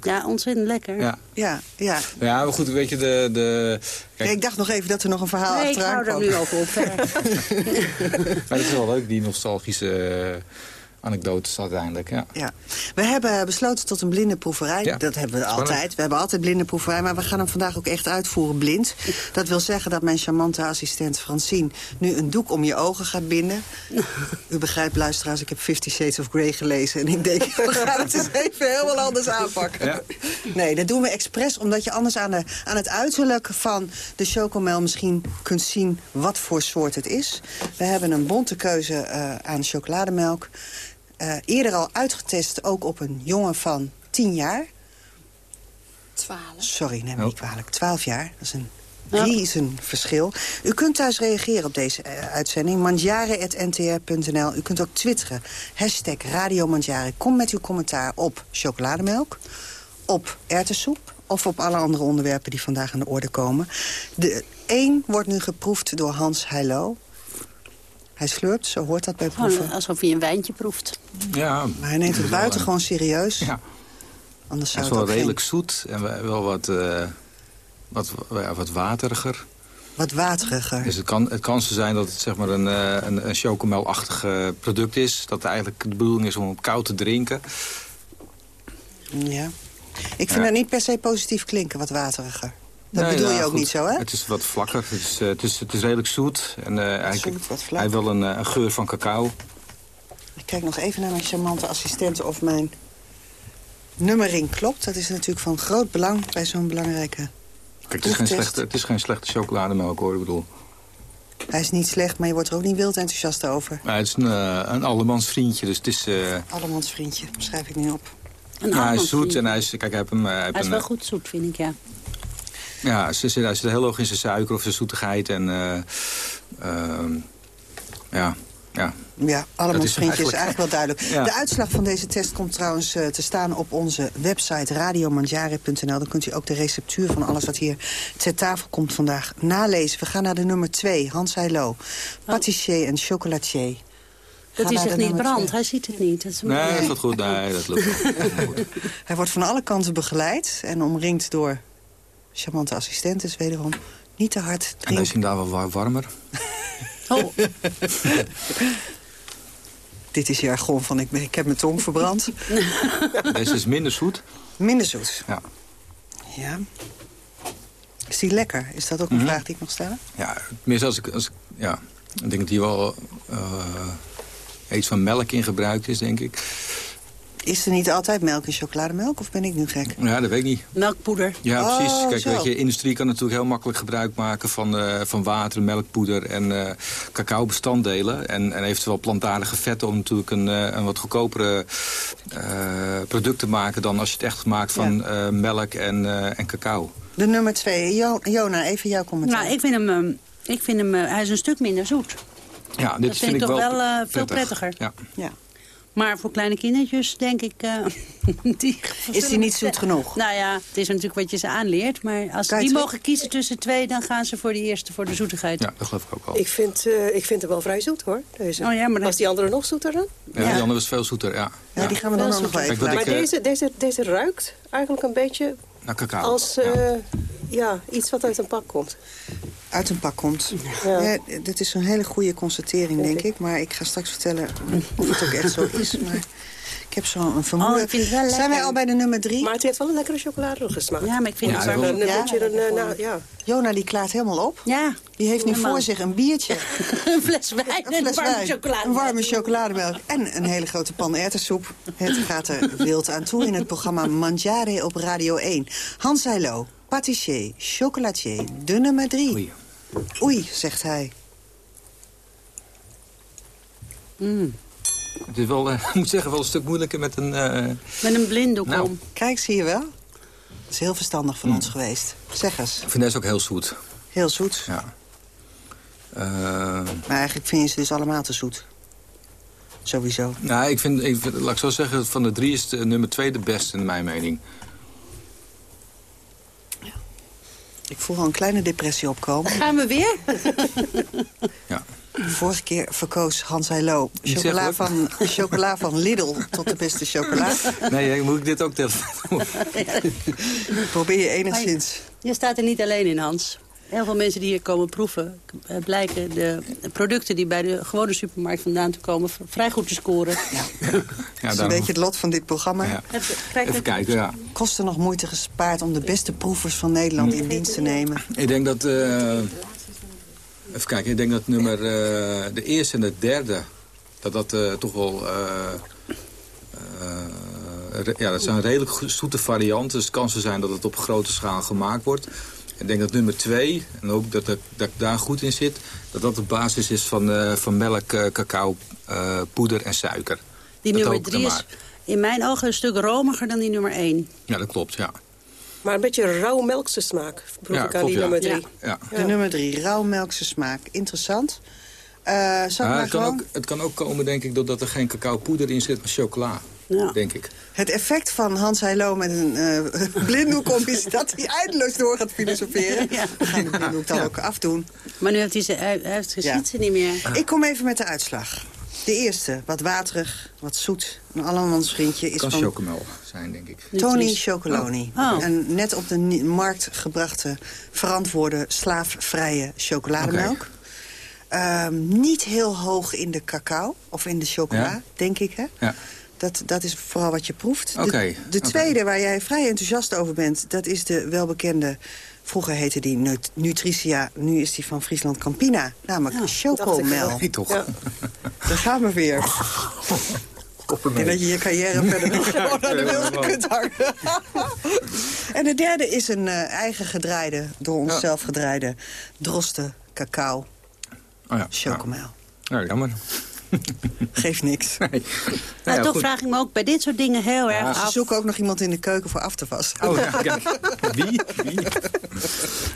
Ja, ontzettend lekker. Ja. Ja, ja. ja, maar goed, weet je, de... de kijk, ik dacht nog even dat er nog een verhaal Nee, ik achteraan hou er nu over op. *laughs* maar het is wel leuk, die nostalgische eh, anekdotes uiteindelijk. Ja. Ja. We hebben besloten tot een blinde proeverij. Ja. Dat hebben we Spannend. altijd. We hebben altijd blinde proeverij, maar we gaan hem vandaag ook echt uitvoeren blind. Dat wil zeggen dat mijn charmante assistent Francine nu een doek om je ogen gaat binden. U begrijpt, luisteraars, ik heb Fifty Shades of Grey gelezen. En ik denk, *laughs* we gaan het eens even helemaal anders aanpakken. Ja. Nee, dat doen we expres, omdat je anders aan, de, aan het uiterlijk van de chocomel misschien kunt zien wat voor soort het is. We hebben een bonte keuze eh, aan chocolademelk. Eh, eerder al uitgetest, ook op een jongen van 10 jaar. 12. Sorry, neem me niet Oh. kwalijk. 12 jaar, dat is een Ja. riezenverschil. U kunt thuis reageren op deze eh, uitzending. Mandjaren.ntr.nl. U kunt ook twitteren. Hashtag Radio Mandjaren. Kom met uw commentaar op chocolademelk, op erwtensoep... of op alle andere onderwerpen die vandaag aan de orde komen. De één wordt nu geproefd door Hans Heilo. Hij slurpt, zo hoort dat bij proeven. Gewoon alsof je een wijntje proeft. ja. Maar hij neemt het buitengewoon serieus. Ja. Anders Het zou is het wel ook redelijk geen- zoet en wel- wel wat, eh, wat, ja, wat wateriger. wat wateriger. Dus het kan, het kan zo zijn dat het zeg maar een, eh, een, een chocomelachtig eh, product is. Dat eigenlijk de bedoeling is om het koud te drinken. Ja. Ik vind Ja. dat niet per se positief klinken, wat wateriger. Dat Nee, bedoel nou, je ook goed. niet zo, hè? Het is wat vlakker. Het is, eh, het is, het is redelijk zoet. En, eh, eigenlijk, zoet, wat vlak. hij wel een, eh, een geur van cacao. Ik kijk nog even naar mijn charmante assistente of mijn nummering klopt. Dat is natuurlijk van groot belang bij zo'n belangrijke... Kijk, het is, geen slechte, het is geen slechte chocolademelk hoor, ik bedoel. Hij is niet slecht, maar je wordt er ook niet wild enthousiast over. Maar het is een, eh, een allemans vriendje, dus het is... eh, Allemans vriendje, schrijf ik nu op. Een ja, hij is zoet en hij is... Kijk, hij heeft hem... hij heeft Hij is een, wel goed zoet, vind ik, ja. Ja, ze zit, hij zit heel hoog in zijn suiker of zijn zoetigheid. En, eh, ehm, ja, ja. Ja, allemaal is vriendjes, eigenlijk- eigenlijk wel duidelijk. *laughs* Ja. De uitslag van deze test komt trouwens eh, te staan op onze website radiomandjare.nl. Dan kunt u ook de receptuur van alles wat hier ter tafel komt vandaag nalezen. We gaan naar de nummer 2, Hans Heilo. Patissier en chocolatier. Dat hij zich niet brandt, twee. hij ziet het niet. Dat is Nee, dat goed? Nee, dat lukt wel. *laughs* Hij wordt van alle kanten begeleid en omringd door charmante assistentes wederom. Niet te hard En hij is drinken. inderdaad wel wa- warmer. *laughs* Oh, *laughs* Dit is jargon van ik, ik heb mijn tong verbrand. *laughs* Deze is minder zoet. Minder zoet. Ja. Ja. Is die lekker? Is dat ook een Mhm. vraag die ik mag stellen? Ja, tenminste als ik... Als ik ja, ik denk dat hier wel eh, iets van melk in gebruikt is, denk ik. Is er niet altijd melk in chocolademelk of ben ik nu gek? Ja, dat weet ik niet. melkpoeder. Ja, Oh, precies. Kijk, zo. weet je, industrie kan natuurlijk heel makkelijk gebruik maken van, eh, van water, melkpoeder en eh cacao-bestanddelen. En, en eventueel plantaardige vetten om natuurlijk een, eh, een wat goedkopere eh, product te maken dan als je het echt maakt van eh, melk en, eh, en cacao. De nummer twee. Jo Jona, even jouw commentaar. Nou, ik vind hem, ehm, ik vind hem hij is een stuk minder zoet. Ja, dit Dat vind ik toch wel, veel prettiger. Ja. Ja. Maar voor kleine kindertjes denk ik... eh, *laughs* die Is die niet zoet genoeg? Nou ja, het is natuurlijk wat je ze aanleert. Maar als die mogen kiezen tussen twee... dan gaan ze voor die eerste, voor de zoetigheid. ja, dat geloof ik ook wel. Ik vind, eh, ik vind hem wel vrij zoet, hoor. Deze. Oh ja, maar Was die andere nog zoeter dan? Ja, Ja. Die andere is veel zoeter, ja. Ja, die gaan we dan nog even Maar ik, eh, deze, deze, deze ruikt eigenlijk een beetje Cacao. als ja. eh, ja, iets wat uit een pak komt. uit een pak komt. Ja. Ja, dit is een hele goede constatering, denk ik. Maar ik ga straks vertellen of het ook echt zo is. Maar Ik heb zo'n vermoeden. Oh, ik vind het wel Zijn wij al bij de nummer drie? Maar het heeft wel een lekkere gesmaakt. Ja, maar ik vind Ja, het wel... Een, Ja? beetje een, eh, nou, ja. Jona die klaart helemaal op. Ja. Die heeft nu Helemaal. voor zich een biertje, *laughs* een fles wijn en een fles warme wijn, chocolade. een warme chocolademelk en een hele grote pan erwtensoep. Het gaat er wild aan toe in het programma Mangiare op Radio 1. Hans Heilo, patissier, chocolatier, de nummer drie. Oei. Oei, zegt hij. Het is wel, eh, *laughs* ik moet zeggen, wel een stuk moeilijker met een... eh, Met een blinddoek Nou. om. Kijk, zie je wel? Dat is heel verstandig van ons geweest. Zeg eens, ik vind deze ook heel zoet. heel zoet. Ja. Eh, Maar eigenlijk vind je ze dus allemaal te zoet. Sowieso. nou, ik vind, ik vind- laat ik zo zeggen, van de drie is de nummer twee de beste in mijn mening. Ik voel al een kleine depressie opkomen. Gaan we weer? *laughs* Ja. Vorige keer verkoos Hans Heilo chocola van, chocola van Lidl tot de beste chocola. Nee, moet ik dit ook tellen? Probeer je enigszins. Je staat er niet alleen in, Hans. Heel veel mensen die hier komen proeven... eh, blijken de producten die bij de gewone supermarkt vandaan te komen... vrij goed te scoren. ja, Dat is een beetje het lot van dit programma. Ja. Even, kijken, ja. Kosten nog moeite gespaard om de beste proevers van Nederland in dienst te nemen. Ik denk dat... eh, even kijken, ik denk dat nummer... eh, de eerste en de derde... dat dat eh, toch wel... eh, ja, dat zijn redelijk zoete varianten. Dus kansen zijn dat het op grote schaal gemaakt wordt. Ik denk dat nummer twee, en ook dat, ik- dat ik daar goed in zit... dat dat de basis is van, van melk, cacao, poeder en suiker. Die Dat nummer drie is in mijn ogen een stuk romiger dan die nummer één. Ja, dat klopt, ja. Maar een beetje rauw melkse smaak, proef Ja, ik aan die ja. nummer drie. ja. De nummer drie, rauwmelkse smaak. Interessant. Eh zal ik Ja, maar het, kan gewoon... ook, het kan ook komen, denk ik, doordat er geen cacaopoeder in zit, maar chocola. Ja. Denk ik. Het effect van Hans Heilo met een eh *laughs* blinddoek om is dat hij eindeloos door gaat filosoferen. Ja. We gaan de blinddoek dan ook afdoen. Maar nu heeft hij ze, hij, heeft, niet meer. Ik kom even met de uitslag. De eerste, wat waterig, wat zoet. Een allermans vriendje is kan van chocomel zijn, denk ik. Tony. Chocoloni. Oh. Oh. Een net op de markt gebrachte, verantwoorde, slaafvrije chocolademelk. Ehm, niet heel hoog in de cacao, of in de chocola, Ja? denk ik. Hè? Ja. Dat, dat is vooral wat je proeft. De- Oké, De, oké. tweede, waar jij vrij enthousiast over bent... dat is de welbekende... Vroeger heette die Nut- Nutricia, nu is die van Friesland Campina. Namelijk ik chocomel. Nee, toch? Ja. Daar gaan we weer. Ik denk dat je je carrière verder nog gewoon aan de wilde kunt hangen. en de derde is een eh, eigen gedraaide, door onszelf gedraaide... droste cacao Oh ja. chocomel. Ja, jammer. *laughs* Geeft niks. Nee. Nou Maar ja, toch goed. vraag ik me ook bij dit soort dingen heel erg Ze af. zoeken ook nog iemand in de keuken voor af te wassen. Oh, ja, *laughs* kijk. Wie? Wie?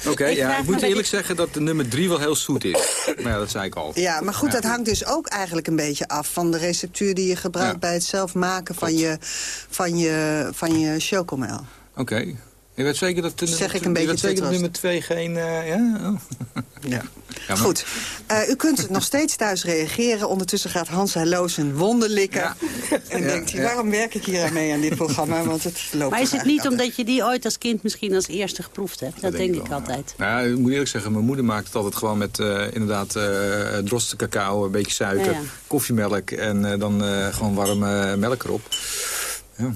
Oké, Ik ja, ik moet eerlijk zeggen dat de nummer drie wel heel zoet is. Maar ja, dat zei ik al. Ja, maar goed, Ja. dat hangt dus ook eigenlijk een beetje af... van de receptuur die je gebruikt Ja. bij het zelf maken van je, van je, van je chocomel. Oké. Je weet zeker dat, de Zeg ik een je beetje weet zeker dat nummer twee geen... eh, ja? Oh. *laughs* Ja. maar- Goed. Eh, u kunt nog steeds thuis reageren. Ondertussen gaat Hans Heilo zijn wonden likken. Ja. En Ja, denkt hij, ja. waarom werk ik hier aan mee aan dit programma? Want het loopt Maar is het niet omdat je die ooit als kind misschien als eerste geproefd hebt? Dat, denk, ik wel, altijd. Ja. Nou, ja, ik moet eerlijk zeggen, mijn moeder maakt het altijd gewoon met eh, inderdaad eh droste cacao, een beetje suiker, Ja, ja. koffiemelk en eh, dan eh, gewoon warme melk erop. Ja.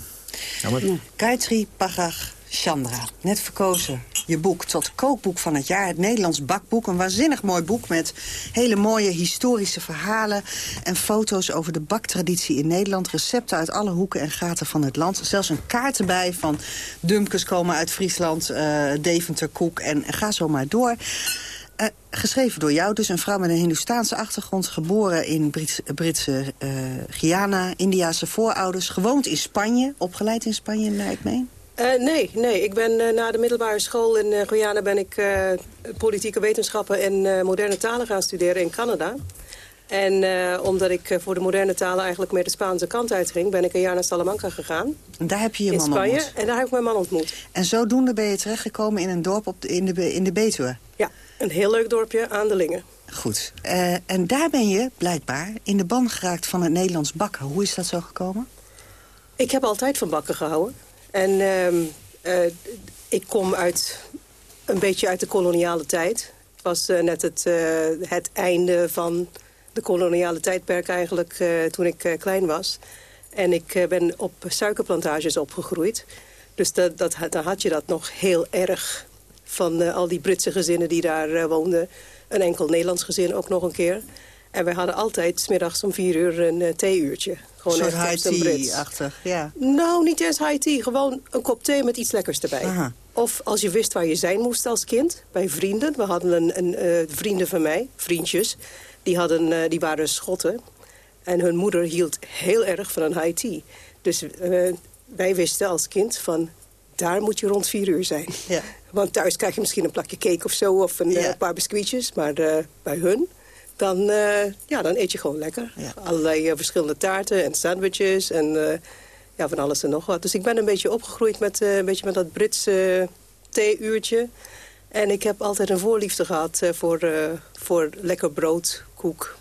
Jammer. Gayatri Pagach Chandra, net verkozen je boek tot kookboek van het jaar. Het Nederlands bakboek. Een waanzinnig mooi boek met hele mooie historische verhalen... en foto's over de baktraditie in Nederland. Recepten uit alle hoeken en gaten van het land. Zelfs een kaart erbij van Dumkes komen uit Friesland, eh Deventer, Koek en ga zo maar door. Eh, geschreven door jou dus, een vrouw met een Hindoestaanse achtergrond... geboren in Brits, Britse eh Guyana, Indiase voorouders... gewoond in Spanje, opgeleid in Spanje, naar ik Eh, nee, nee, ik ben eh, na de middelbare school in eh, Guyana... ben ik politieke wetenschappen en moderne talen gaan studeren in Canada. En omdat ik voor de moderne talen eigenlijk meer de Spaanse kant uitging... ben ik een jaar naar Salamanca gegaan En daar heb je je in man Spanje. ontmoet. En daar heb ik mijn man ontmoet. En zodoende ben je terechtgekomen in een dorp op de, in, de, in de Betuwe. Ja, een heel leuk dorpje aan de Lingen. Goed. En daar ben je, blijkbaar, in de ban geraakt van het Nederlands bakken. Hoe is dat zo gekomen? Ik heb altijd van bakken gehouden. En ehm, eh, ik kom uit een beetje uit de koloniale tijd. Het was eh, net het, eh, het einde van de koloniale tijdperk eigenlijk toen ik klein was. En ik ben op suikerplantages opgegroeid. Dus dat, dat, dan had je dat nog heel erg van al die Britse gezinnen die daar woonden. Een enkel Nederlands gezin ook nog een keer. En wij hadden altijd smiddags om vier uur een uh, theeuurtje. Gewoon een soort high tea-achtig, ja. Nou, niet eens high tea. Gewoon een kop thee met iets lekkers erbij. Aha. Of als je wist waar je zijn moest als kind, bij vrienden. We hadden een, een uh, vrienden van mij, vriendjes, die, hadden, uh, die waren schotten. En hun moeder hield heel erg van een high tea. Dus wij wisten als kind van, daar moet je rond vier uur zijn. Ja. Want thuis krijg je misschien een plakje cake of zo, of een ja. paar biscuitjes. Maar bij hun dan, uh, ja, dan eet je gewoon lekker. Allerlei uh, verschillende taarten en sandwiches en uh, ja, van alles en nog wat. Dus ik ben een beetje opgegroeid met, een beetje met dat Britse theeuurtje. En ik heb altijd een voorliefde gehad voor, voor lekker brood, koek,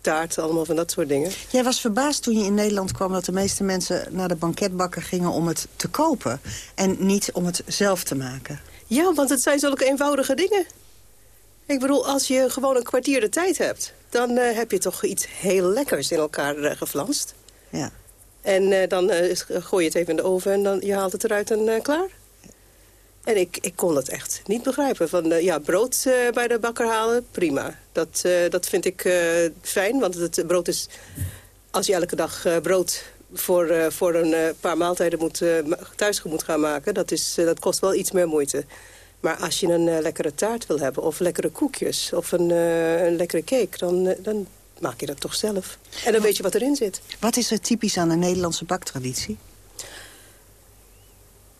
taart, allemaal van dat soort dingen. Jij was verbaasd toen je in Nederland kwam... dat de meeste mensen naar de banketbakker gingen om het te kopen... en niet om het zelf te maken. Ja, want het zijn zulke eenvoudige dingen. Ik bedoel, als je gewoon een kwartier de tijd hebt... dan uh, heb je toch iets heel lekkers in elkaar uh, geflanst. Ja. En uh, dan gooi je het even in de oven en dan, je haalt het eruit en klaar. En ik, ik kon dat echt niet begrijpen. Van, ja, brood bij de bakker halen, prima. Dat, dat vind ik fijn, want het brood is... Als je elke dag brood voor, voor een paar maaltijden moet, thuis moet gaan maken... Dat, is, dat kost wel iets meer moeite. Maar als je een uh, lekkere taart wil hebben, of lekkere koekjes... of een, uh, een lekkere cake, dan, uh, dan maak je dat toch zelf. En dan weet je wat erin zit. Wat is er typisch aan de Nederlandse baktraditie?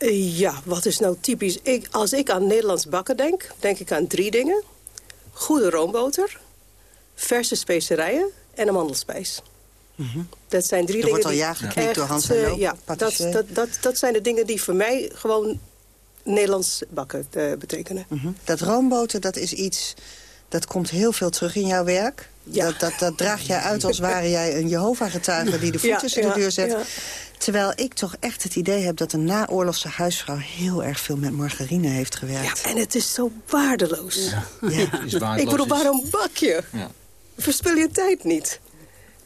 ja, wat is nou typisch? Ik, als ik aan Nederlands bakken denk, denk ik aan drie dingen. Goede roomboter, verse specerijen en amandelspijs. Mm -hmm. Dat zijn drie er dingen wordt al ja geknipt door Hans en Loop, Ja, dat, dat, dat, dat zijn de dingen die voor mij gewoon Nederlands bakken te betekenen. Mhm. Dat roomboter, dat is iets... dat komt heel veel terug in jouw werk. Ja. Dat, dat, dat draag jij uit als ware jij een Jehovah-getuige... die de voetjes in de deur zet. Terwijl ik toch echt het idee heb dat een naoorlogse huisvrouw... heel erg veel met margarine heeft gewerkt. Ja, en het is zo waardeloos. Ja. Is waardeloos ik bedoel, waarom bak je? Verspil je tijd niet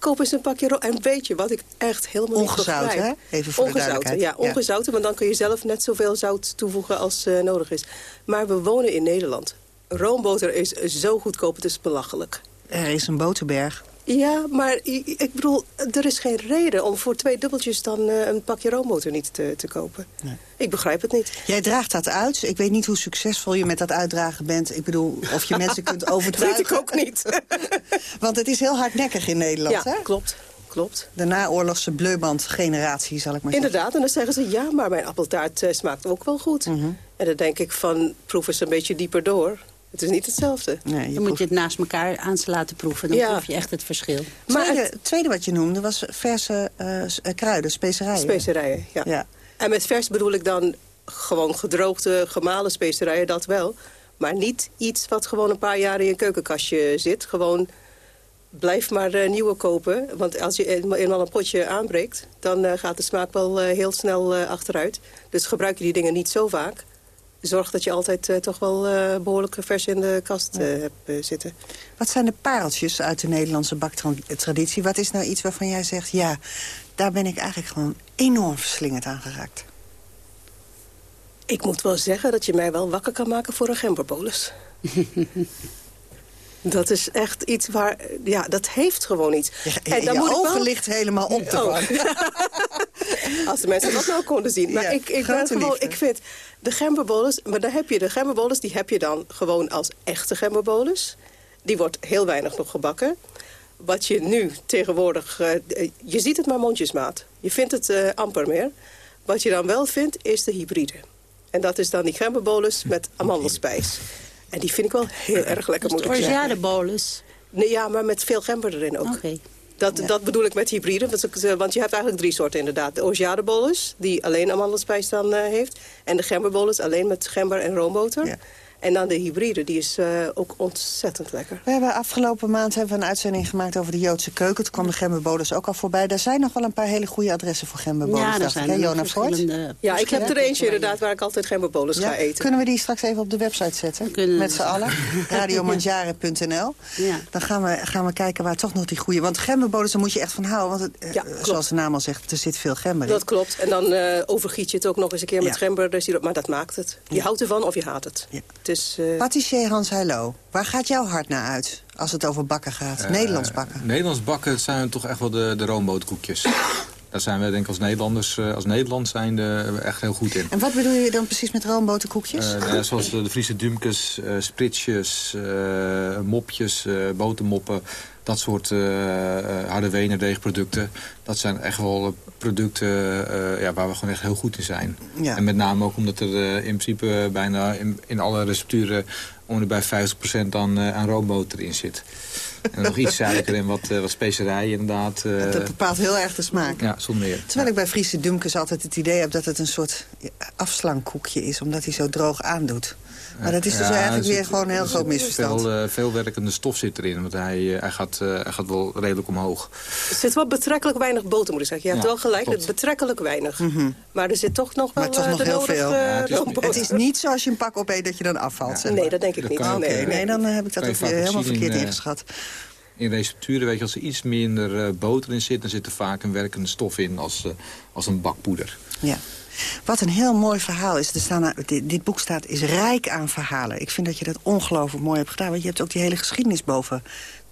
koop eens een pakje room. En weet je wat ik echt helemaal ongezout, niet begrijp? hè? Even voor ongezouten, ja, ongezouten. Want dan kun je zelf net zoveel zout toevoegen als uh, nodig is. Maar we wonen in Nederland. Roomboter is zo goedkoop, het is belachelijk. Er is een boterberg. Ja, maar ik bedoel, er is geen reden om voor twee dubbeltjes dan uh, een pakje roomboter niet te, te kopen. Nee. Ik begrijp het niet. Jij draagt dat uit. Ik weet niet hoe succesvol je met dat uitdragen bent. Ik bedoel, of je mensen kunt overtuigen. *laughs* dat weet ik ook niet. *laughs* Want het is heel hardnekkig in Nederland, ja, hè? klopt. Klopt. De naoorlogse bleuband-generatie, zal ik maar zeggen. Inderdaad, en dan zeggen ze... ja, maar mijn appeltaart uh, smaakt ook wel goed. Mm -hmm. En dan denk ik van, proef eens een beetje dieper door. Het is niet hetzelfde. Nee, je dan moet je het naast elkaar aan ze laten proeven. Dan ja. proef je echt het verschil. Maar het tweede, tweede wat je noemde was verse uh, kruiden, specerijen. Specerijen, ja. ja. En met vers bedoel ik dan gewoon gedroogde, gemalen specerijen, dat wel. Maar niet iets wat gewoon een paar jaar in je keukenkastje zit. Gewoon blijf maar uh, nieuwe kopen. Want als je eenmaal een potje aanbreekt... dan uh, gaat de smaak wel uh, heel snel achteruit. Dus gebruik je die dingen niet zo vaak zorg dat je altijd uh, toch wel uh, behoorlijk vers in de kast uh, hebt zitten. Wat zijn de pareltjes uit de Nederlandse baktraditie? Wat is nou iets waarvan jij zegt... ja, daar ben ik eigenlijk gewoon enorm verslingerd aan geraakt? Ik moet wel zeggen dat je mij wel wakker kan maken voor een gemberbolus. *laughs* Dat is echt iets waar... Ja, dat heeft gewoon iets. Ja, en dan je moet ogen wel... ligt helemaal op te oh. *laughs* Als de mensen dat nou konden zien. Maar ik, ik, ben gewoon, ik vind de gemberbolus... Maar daar heb je de gemberbolus, die heb je dan gewoon als echte gemberbolus. Die wordt heel weinig nog gebakken. Wat je nu tegenwoordig... Uh, je ziet het maar mondjesmaat. Je vindt het uh, amper meer. Wat je dan wel vindt, is de hybride. En dat is dan die gemberbolus met amandelspijs. En die vind ik wel heel erg lekker, moet ik zeggen. Orgeade-bolus? Nee, ja, maar met veel gember erin ook. Oké. Dat, dat bedoel ik met hybride, want je hebt eigenlijk drie soorten inderdaad. De orgeade-bolus, die alleen amandelspijs dan uh, heeft. En de gemberbolus, alleen met gember en roomboter. Ja. En dan de hybride, die is ook ontzettend lekker. We hebben afgelopen maand hebben we een uitzending gemaakt over de Joodse keuken. Toen kwam de gemberbodes ook al voorbij. Daar zijn nog wel een paar hele goede adressen voor gemberbodes. Ja, daar zijn Jona Voort. Ja, ik heb er eentje inderdaad waar ik altijd gemberbodes ja? ga eten. Kunnen we die straks even op de website zetten? Met z'n allen. *laughs* Radiomanjare.nl. Ja. Dan gaan we, gaan we kijken waar toch nog die goede... Want gemberbodes, daar moet je echt van houden. Want het, ja, zoals de naam al zegt, er zit veel gember in. Dat klopt. En dan uh, overgiet je het ook nog eens een keer met gember. Dus maar dat maakt het. Je houdt ervan of je haat het. Ja. Dus, uh... Patissier Hans Heilo, waar gaat jouw hart naar uit? Als het over bakken gaat. Uh, Nederlands bakken. Nederlands bakken zijn toch echt wel de, de roombootkoekjes. Daar zijn we denk ik als Nederlanders, als Nederland de, echt heel goed in. En wat bedoel je dan precies met roomboterkoekjes? Uh, zoals de, de Friese dumkes, uh, spritsjes, uh, mopjes, botermoppen. Dat soort harde wenendeegproducten. Dat zijn echt wel producten ja, waar we gewoon echt heel goed in zijn. Ja. En met name ook omdat er in principe bijna in, in alle recepturen... ongeveer bij 50% dan aan roomboter in zit. En nog iets suiker en wat, uh, wat specerijen inderdaad. Uh, dat bepaalt heel erg de smaak. Ja, zonder meer. Terwijl ik bij Friese Dumkes altijd het idee heb dat het een soort afslankkoekje is. Omdat hij zo droog aandoet. Maar dat is dus eigenlijk weer gewoon een heel groot misverstand. Veel, uh, veel werkende stof zit erin, want hij, hij, gaat, hij gaat wel redelijk omhoog. Er zit wel betrekkelijk weinig boter, moet ik zeggen. Je hebt wel gelijk, het betrekkelijk weinig. Mm Maar er zit toch nog wel maar toch nog heel veel. het, is, het, is, niet zoals je een pak opeet dat je dan afvalt. Nee, dat denk ik niet. Oké, nee, nee, dan heb ik dat ook helemaal verkeerd ingeschat in recepturen, weet je, als er iets minder uh, boter in zit... dan zit er vaak een werkende stof in als, uh, als een bakpoeder. Ja. Wat een heel mooi verhaal is. Er staan, dit, dit, boek staat, is rijk aan verhalen. Ik vind dat je dat ongelooflijk mooi hebt gedaan. Want je hebt ook die hele geschiedenis boven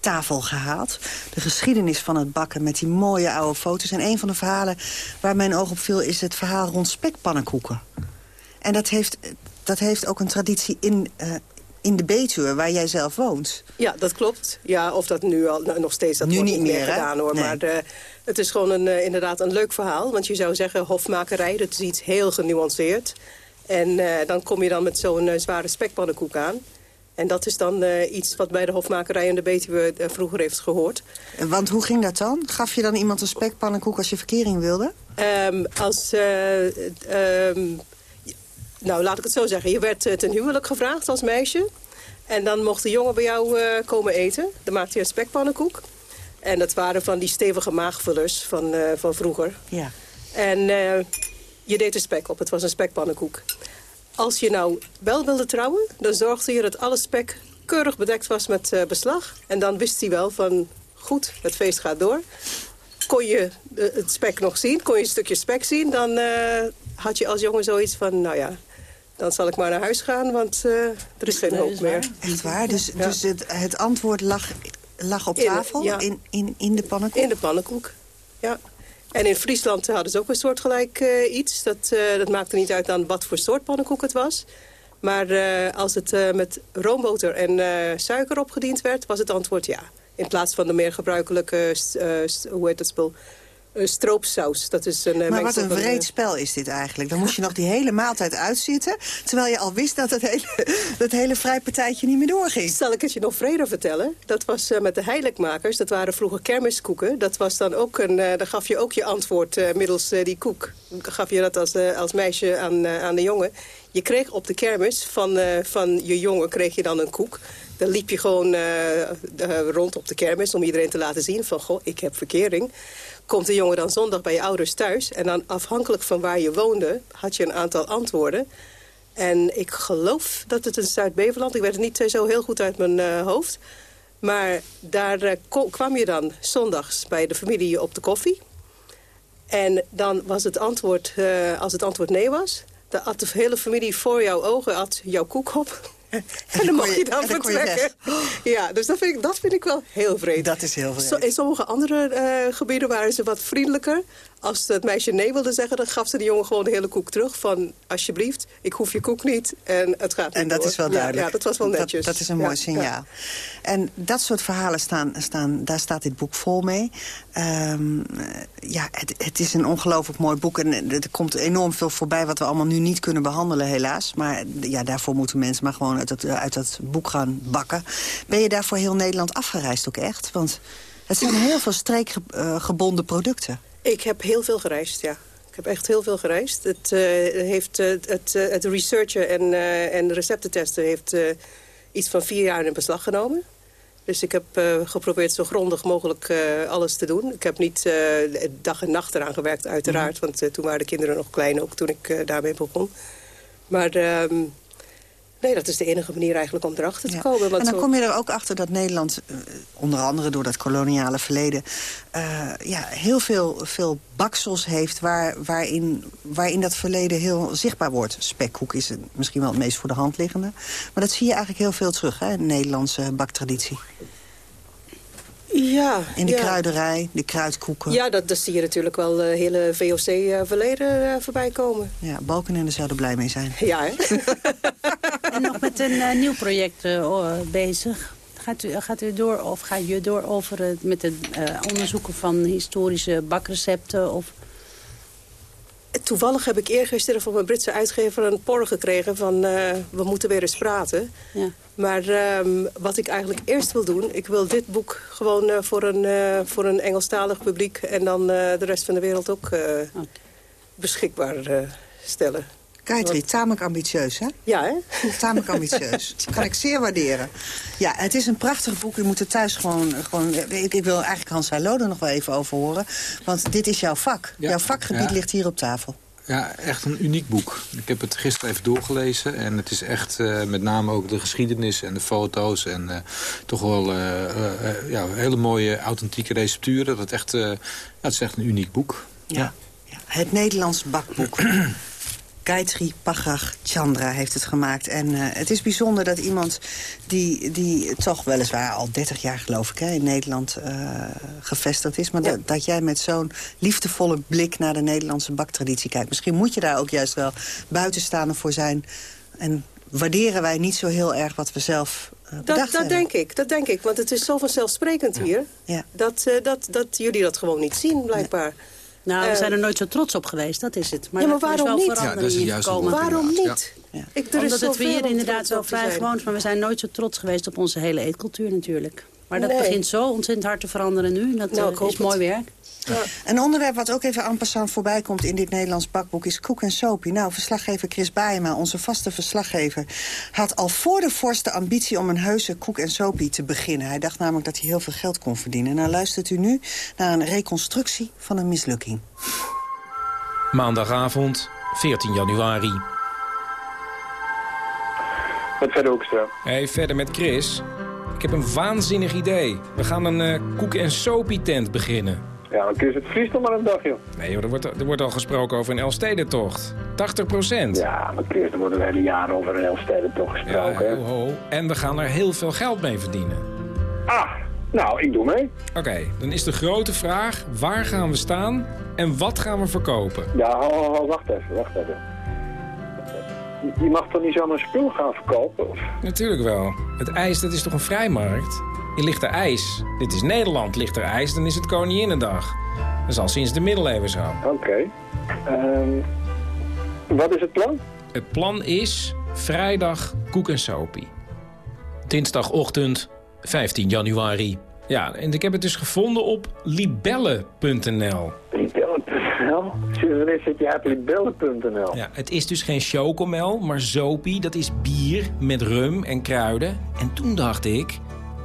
tafel gehaald. De geschiedenis van het bakken met die mooie oude foto's. En een van de verhalen waar mijn oog op viel... is het verhaal rond spekpannenkoeken. En dat heeft, dat heeft ook een traditie in, uh, in de Betuwe, waar jij zelf woont. Ja, dat klopt. Ja, of dat nu al nou, nog steeds, dat nu wordt niet meer, gedaan hoor. Maar de, eh, het is gewoon een, uh, inderdaad een leuk verhaal. Want je zou zeggen, hofmakerij, dat is iets heel genuanceerd. En uh, dan kom je dan met zo'n zware spekpannenkoek aan. En dat is dan iets wat bij de hofmakerij in de Betuwe vroeger heeft gehoord. Want hoe ging dat dan? Gaf je dan iemand een spekpannenkoek als je verkering wilde? Um, als... Um, nou, laat ik het zo zeggen. Je werd ten huwelijk gevraagd als meisje. En dan mocht de jongen bij jou komen eten. Dan maakte je een spekpannenkoek. En dat waren van die stevige maagvullers van, uh, van vroeger. Ja. En uh, je deed er spek op. Het was een spekpannenkoek. Als je nou wel wilde trouwen, dan zorgde je dat alle spek keurig bedekt was met beslag. En dan wist hij wel van, goed, het feest gaat door. Kon je het spek nog zien, kon je een stukje spek zien... dan had je als jongen zoiets van, nou ja, dan zal ik maar naar huis gaan, want uh, er is geen hoop meer. Echt waar? Dus, dus het, het, antwoord lag, lag op tafel in, in, in, in, de pannenkoek? In de pannenkoek, ja. En in Friesland hadden ze ook een soortgelijk uh, iets. Dat, uh, dat maakte niet uit dan wat voor soort pannenkoek het was. Maar als het met roomboter en suiker opgediend werd, was het antwoord ja. In plaats van de meer gebruikelijke, hoe heet dat spul, stroopsaus. Dat is een, eh, maar wat een wreed eh, spel is dit eigenlijk. Dan moest je nog die hele maaltijd uitzitten... terwijl je al wist dat het hele, *laughs* dat hele vrijpartijtje niet meer doorging. Zal ik het je nog vreder vertellen? Dat was uh, met de heiligmakers. Dat waren vroeger kermiskoeken. Dat was dan ook een... Uh, dan gaf je ook je antwoord middels die koek. Gaf je dat als, als meisje aan, aan de jongen. Je kreeg op de kermis van, van je jongen kreeg je dan een koek. Dan liep je gewoon rond op de kermis om iedereen te laten zien van... goh, ik heb verkering komt de jongen dan zondag bij je ouders thuis... en dan afhankelijk van waar je woonde, had je een aantal antwoorden. En ik geloof dat het een Zuid-Beverland... ik weet het niet zo heel goed uit mijn uh, hoofd... maar daar uh, kwam je dan zondags bij de familie op de koffie... En dan was het antwoord, als het antwoord nee was... dan had de hele familie voor jouw ogen at jouw koek op. en dan mag je dan vertrekken. Ja, dus dat vind, ik, dat vind ik wel heel vreemd. Dat is heel vreemd. in sommige andere uh, gebieden waren ze wat vriendelijker. Als het meisje nee wilde zeggen, dan gaf ze de jongen gewoon de hele koek terug. Van, alsjeblieft, ik hoef je koek niet en het gaat En dat is wel duidelijk. Ja, dat was wel netjes. Dat, is een mooi signaal. En dat soort verhalen staan, staan, daar staat dit boek vol mee. Um, ja, het, het, is een ongelooflijk mooi boek. En er komt enorm veel voorbij wat we allemaal nu niet kunnen behandelen, helaas. Maar ja, daarvoor moeten mensen maar gewoon uit dat, uit dat boek gaan bakken. Ben je daarvoor heel Nederland afgereisd ook echt? Want het zijn heel veel streekgebonden producten. Ik heb heel veel gereisd, ja. Ik heb echt heel veel gereisd. Het, heeft, het, het, het researchen en, en recepten testen heeft iets van vier jaar in beslag genomen. Dus ik heb geprobeerd zo grondig mogelijk alles te doen. Ik heb niet dag en nacht eraan gewerkt, uiteraard. Mhm. Want toen waren de kinderen nog klein, ook toen ik daarmee begon. Maar ehm, nee, dat is de enige manier eigenlijk om erachter te komen. en dan kom je er ook achter dat Nederland, eh, onder andere door dat koloniale verleden... Uh, ja, heel veel, veel baksels heeft waar, waarin, waarin dat verleden heel zichtbaar wordt. Spekkoek is misschien wel het meest voor de hand liggende. Maar dat zie je eigenlijk heel veel terug, hè, in de Nederlandse baktraditie. Ja. In de kruiderij, de kruidkoeken. Ja, dat, dat zie je natuurlijk wel de hele VOC-verleden uh, voorbij komen. Ja, Balkenende zou er blij mee zijn. Ja, hè? *laughs* nog met een uh, nieuw project uh, bezig. Gaat u, gaat u door of ga je door over het met het onderzoeken van historische bakrecepten? Of toevallig heb ik eergisteren van mijn Britse uitgever een por gekregen van we moeten weer eens praten. Ja. Maar um, wat ik eigenlijk eerst wil doen, ik wil dit boek gewoon uh, voor, een, uh, voor een Engelstalig publiek en dan de rest van de wereld ook okay. beschikbaar stellen. Kaitri, tamelijk ambitieus, hè? Ja, hè? Tamelijk ambitieus. Dat *laughs* kan ik zeer waarderen. Ja, het is een prachtig boek. U moet er thuis gewoon... gewoon ik, ik wil eigenlijk Hans Heilode nog wel even over horen. Want dit is jouw vak. jouw vakgebied ligt hier op tafel. Ja, echt een uniek boek. Ik heb het gisteren even doorgelezen. En het is echt uh, met name ook de geschiedenis en de foto's. En uh, toch wel uh, ja, hele mooie authentieke recepturen. Dat echt, ja, het is echt een uniek boek. Ja. ja. Het Nederlands bakboek. *clears throat* Gayatri Pagach Chandra heeft het gemaakt. En uh, het is bijzonder dat iemand die, die toch weliswaar al 30 jaar geloof ik... Hè, in Nederland uh, gevestigd is... maar dat, dat jij met zo'n liefdevolle blik naar de Nederlandse baktraditie kijkt. Misschien moet je daar ook juist wel buitenstaander voor zijn... en waarderen wij niet zo heel erg wat we zelf uh, dat, dat denk ik, dat denk ik. Want het is zo vanzelfsprekend hier... Ja. Dat, dat, dat jullie dat gewoon niet zien, blijkbaar. Nou, we zijn er nooit zo trots op geweest, dat is het. Maar, ja, maar waarom niet? Ja, dat is juist Waarom niet? Ja. Ik, Omdat het weer inderdaad wel vrij gewoon is. Maar we zijn nooit zo trots geweest op onze hele eetcultuur natuurlijk. Maar dat begint zo ontzettend hard te veranderen nu. Dat nou, uh, is mooi werk. Ja. Een onderwerp wat ook even en passant voorbij komt in dit Nederlands bakboek is koek en soapie. Nou, verslaggever Chris Baayema, onze vaste verslaggever, had al voor de vorst de ambitie om een heuse koek en soapie te beginnen. Hij dacht namelijk dat hij heel veel geld kon verdienen. Nou luistert u nu naar een reconstructie van een mislukking. Maandagavond, 14 januari. Met verder Hoekstra. Hey, verder met Chris. Ik heb een waanzinnig idee. We gaan een uh, koek- en soapie tent beginnen. Ja, dan kun je het vriest nog maar een dag, joh. Nee, joh, er, wordt, er wordt al gesproken over een Elfstedentocht. 80 procent. Ja, maar Chris, er wordt een hele jaar over een Elfstedentocht gesproken. Ja, ho, ho. En we gaan er heel veel geld mee verdienen. Ah, nou, ik doe mee. Oké, dan is de grote vraag, waar gaan we staan en wat gaan we verkopen? Ja, ho, ho, ho, wacht even, wacht even. Je mag toch niet zomaar spul gaan verkopen? Of? Natuurlijk wel. Het ijs, dat is toch een vrijmarkt? Hier ligt er ijs. Dit is Nederland. Ligt er ijs, dan is het Koninginnedag. Dat is al sinds de middeleeuwen zo. Oké. Ehm, wat is het plan? Het plan is vrijdag koek en sopie. Dinsdagochtend 15 januari. Ja, en ik heb het dus gevonden op. Libelle.nl? Libelle.nl? Ja, het is dus geen chocomel, maar sopie. Dat is bier met rum en kruiden. En toen dacht ik,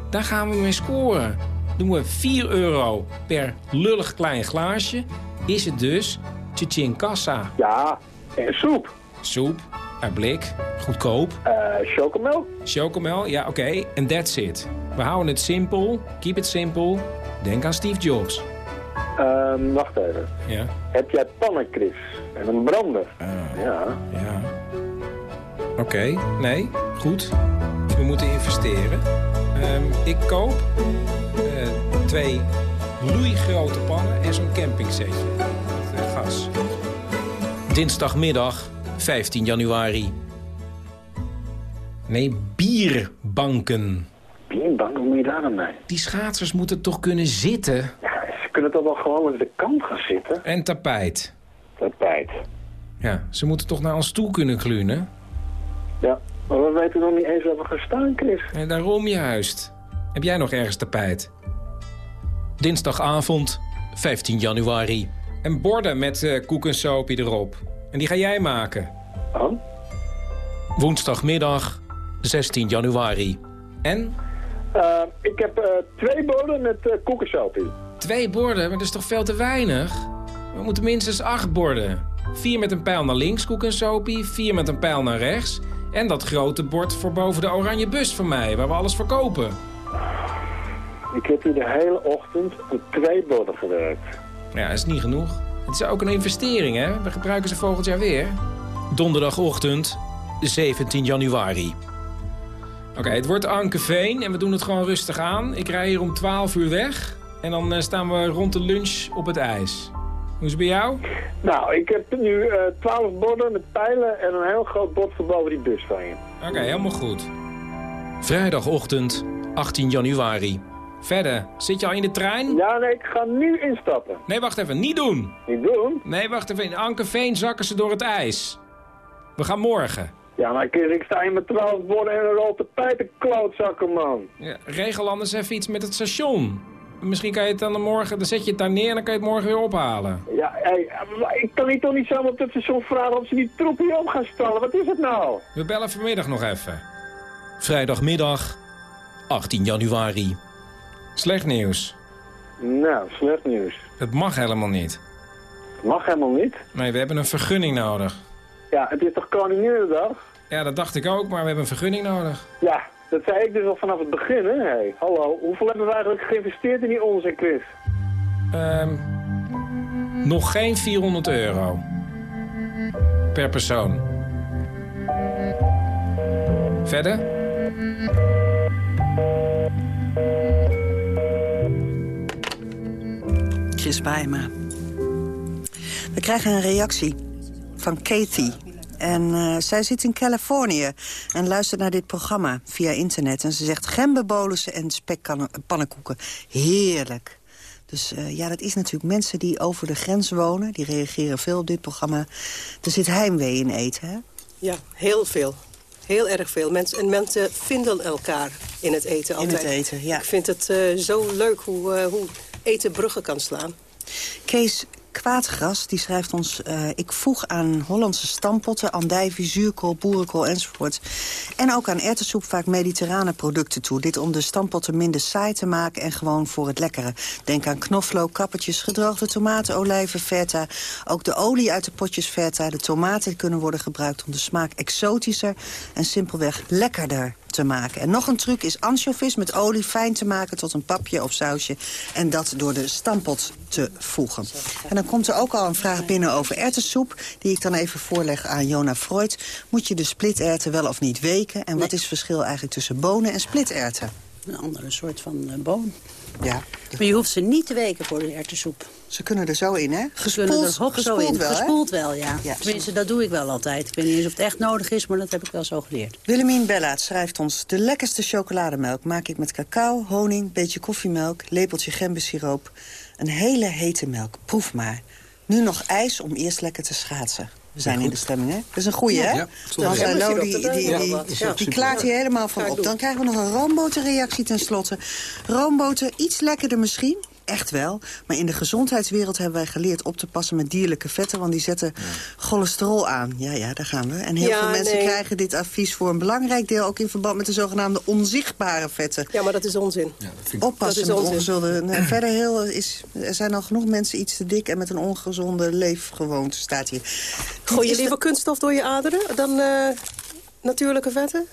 daar gaan we mee scoren. Doen we 4 euro per lullig klein glaasje. Is het dus Tjitjin Kassa. Ja, en soep. Soep, uit blik, goedkoop. Uh, chocomel. Chocomel, ja oké. En okay. that's it. We houden het simpel, keep it simple. Denk aan Steve Jobs. Um, wacht even. Ja? Heb jij pannen, Chris? En een brander? Uh, ja. Ja. Oké, okay. nee, goed. We moeten investeren. Um, ik koop uh, twee loeigrote pannen en zo'n campingsetje met uh, gas. Dinsdagmiddag, 15 januari. Nee, bierbanken. Bierbanken, hoe moet je daar dan mee? Die schaatsers moeten toch kunnen zitten? Kunnen toch wel gewoon aan de kant gaan zitten? En tapijt. Tapijt. Ja, ze moeten toch naar ons toe kunnen klunen? Ja, maar we weten nog niet eens waar we gaan staan, Chris. En daarom juist. Heb jij nog ergens tapijt? Dinsdagavond, 15 januari. En borden met uh, koek en soapie erop. En die ga jij maken. Oh? Woensdagmiddag, 16 januari. En? Uh, ik heb uh, twee borden met uh, koek en soapie. Twee borden? Maar dat is toch veel te weinig? We moeten minstens acht borden. Vier met een pijl naar links, koek en sopie. Vier met een pijl naar rechts. En dat grote bord voor boven de oranje bus van mij, waar we alles verkopen. Ik heb hier de hele ochtend op twee borden gewerkt. Ja, dat is niet genoeg. Het is ook een investering, hè? We gebruiken ze volgend jaar weer. Donderdagochtend, 17 januari. Oké, het wordt Ankeveen en we doen het gewoon rustig aan. Ik rij hier om 12 uur weg. En dan uh, staan we rond de lunch op het ijs. Hoe is het bij jou? Nou, ik heb nu uh, 12 borden met pijlen en een heel groot bord voor boven die bus van je. Oké, helemaal goed. Vrijdagochtend, 18 januari. Verder, zit je al in de trein? Ja, nee, ik ga nu instappen. Nee, wacht even, niet doen. Niet doen? Nee, wacht even, in Ankeveen zakken ze door het ijs. We gaan morgen. Ja, maar ik sta hier met 12 borden en een rol tapijt klootzakken, man. Ja, regel anders even iets met het station. Misschien kan je het dan morgen, dan zet je het daar neer en dan kan je het morgen weer ophalen. Ja, hey, ik kan niet toch niet zomaar op het station vragen of ze die troep hier op gaan stallen. Wat is het nou? We bellen vanmiddag nog even. Vrijdagmiddag, 18 januari. Slecht nieuws. Nou, slecht nieuws. Het mag helemaal niet. Het mag helemaal niet? Nee, we hebben een vergunning nodig. Ja, het is toch Koninginnedag? Ja, dat dacht ik ook, maar we hebben een vergunning nodig. Ja, dat zei ik dus al vanaf het begin, hè? Hey, hallo, hoeveel hebben we eigenlijk geïnvesteerd in die onzin quiz? Um, nog geen 400 euro. Per persoon. Verder? Chris Bijma. We krijgen een reactie van Katie. En uh, zij zit in Californië en luistert naar dit programma via internet. En ze zegt gemberbolussen en spekpannenkoeken. Heerlijk. Dus uh, ja, dat is natuurlijk mensen die over de grens wonen. Die reageren veel op dit programma. Er zit heimwee in eten, hè? Ja, heel veel. Heel erg veel. Mensen, en mensen vinden elkaar in het eten altijd. In het eten, ja. Ik vind het uh, zo leuk hoe, hoe eten bruggen kan slaan. Kees, Kwaadgras die schrijft ons... Uh, ik voeg aan Hollandse stampotten, andijvie, zuurkool, boerenkool enzovoort. En ook aan ertessoep vaak mediterrane producten toe. Dit om de stampotten minder saai te maken en gewoon voor het lekkere. Denk aan knoflook, kappertjes, gedroogde tomaten, olijven, feta. Ook de olie uit de potjes feta, de tomaten kunnen worden gebruikt... om de smaak exotischer en simpelweg lekkerder te maken. En nog een truc is ansjovis met olie fijn te maken tot een papje of sausje. En dat door de stampot te voegen. En dan komt er ook al een vraag binnen over ertessoep... die ik dan even voorleg aan Jona Freud. Moet je de splitterten wel of niet weken? En wat is het verschil eigenlijk tussen bonen en splitterten? Een andere soort van uh, boon. Ja. Maar je hoeft ze niet te weken voor de ertessoep. Ze kunnen er zo in, hè? Gespoeld, er gespoeld in. wel, Gespoeld wel, ja. ja. Tenminste, dat doe ik wel altijd. Ik weet niet eens of het echt nodig is, maar dat heb ik wel zo geleerd. Willemien Bellaat schrijft ons... de lekkerste chocolademelk maak ik met cacao, honing, beetje koffiemelk... lepeltje gembersiroop, een hele hete melk. Proef maar. Nu nog ijs om eerst lekker te schaatsen. We zijn in de stemming, hè? Dat is een goeie, hè? Ja, Dan zijn Lo, die, die, die, die, klaart hier helemaal van op. Dan krijgen we nog een roomboterreactie tenslotte. Roomboter, iets lekkerder misschien echt wel. Maar in de gezondheidswereld hebben wij geleerd op te passen met dierlijke vetten. Want die zetten cholesterol aan. Ja, ja, daar gaan we. En heel veel mensen krijgen dit advies voor een belangrijk deel... ook in verband met de zogenaamde onzichtbare vetten. Ja, maar dat is onzin. Ja, dat Oppassen dat is met ongezonde... *clears throat* Nee, verder heel, is, er zijn al genoeg mensen iets te dik... en met een ongezonde leefgewoonte staat hier. Gooi je liever kunststof door je aderen dan uh, natuurlijke vetten?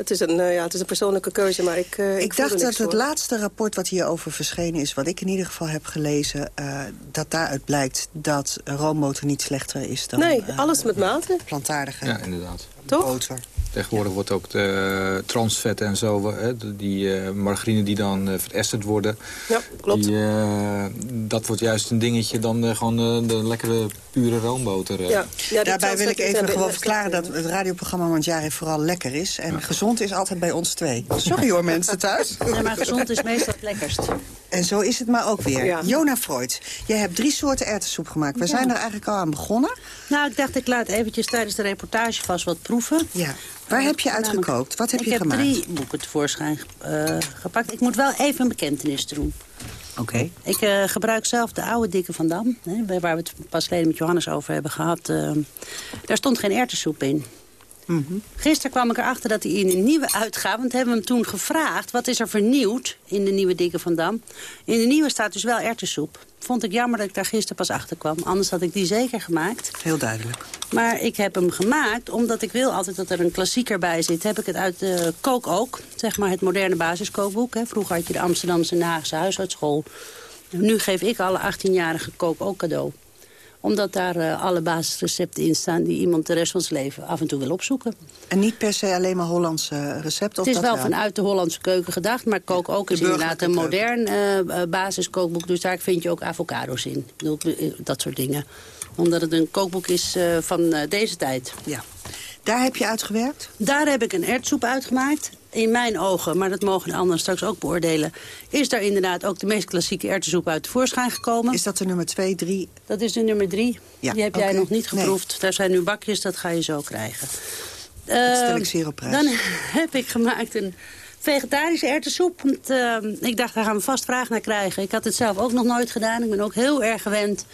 Het is, een, uh, ja, het is een persoonlijke keuze, maar ik uh, Ik, ik dacht dat voor. het laatste rapport wat hierover verschenen is... wat ik in ieder geval heb gelezen... Uh, dat daaruit blijkt dat roomboter niet slechter is dan... Nee, alles met mate. Plantaardige ja, inderdaad. Toch? boter. Tegenwoordig wordt ook de transvetten en zo, hè, die uh, margarine die dan uh, veresterd worden. Ja, klopt. Die, uh, dat wordt juist een dingetje dan gewoon de lekkere pure roomboter. Ja. Ja, Daarbij wil ik even gewoon verklaren dat het radioprogramma Mandjari vooral lekker is. En ja. gezond is altijd bij ons twee. Sorry hoor mensen thuis. *laughs* Nee, maar gezond is meestal het lekkerst. En zo is het maar ook weer. Ja. Jona Freud, jij hebt drie soorten erwtensoep gemaakt. We zijn er eigenlijk al aan begonnen. Nou, ik dacht ik laat eventjes tijdens de reportage vast wat proeven. Ja. Waar heb je uitgekookt? Wat heb ik je gemaakt? Ik heb drie boeken tevoorschijn uh, gepakt. Ik moet wel even een bekentenis doen. Oké. Ik uh, gebruik zelf de oude dikke Van Dam. Hè, waar we het pas geleden met Johannes over hebben gehad. Uh, daar stond geen erwtensoep in. Mm -hmm. Gisteren kwam ik erachter dat hij in een nieuwe uitgave... want hebben we hem toen gevraagd... wat is er vernieuwd in de nieuwe dikke Van Dam. In de nieuwe staat dus wel erwtensoep. Vond ik jammer dat ik daar gisteren pas achter kwam. Anders had ik die zeker gemaakt. Heel duidelijk. Maar ik heb hem gemaakt omdat ik wil altijd dat er een klassieker bij zit. Heb ik het uit de kook ook. Zeg maar het moderne basiskookboek. Hè. Vroeger had je de Amsterdamse en Haagse huisartschool. Nu geef ik alle 18-jarige kook ook cadeau omdat daar uh, alle basisrecepten in staan... die iemand de rest van zijn leven af en toe wil opzoeken. En niet per se alleen maar Hollandse recepten? Het is wel vanuit de Hollandse keuken gedacht. Maar kook ook is inderdaad een modern uh, basiskookboek. Dus daar vind je ook avocado's in. Bedoel, dat soort dingen. Omdat het een kookboek is uh, van deze tijd. Ja. Daar heb je uitgewerkt? Daar heb ik een ertsoep uitgemaakt. In mijn ogen, maar dat mogen de anderen straks ook beoordelen... is daar inderdaad ook de meest klassieke erwtensoep uit voorschijn gekomen. Is dat de nummer 2, 3? Dat is de nummer 3. Ja, Die heb okay. jij nog niet geproefd. Nee. Daar zijn nu bakjes, dat ga je zo krijgen. Dat stel ik zeer op prijs. Dan *laughs* heb ik gemaakt een vegetarische erwtensoep. Want, uh, ik dacht, daar gaan we vast vraag naar krijgen. Ik had het zelf ook nog nooit gedaan. Ik ben ook heel erg gewend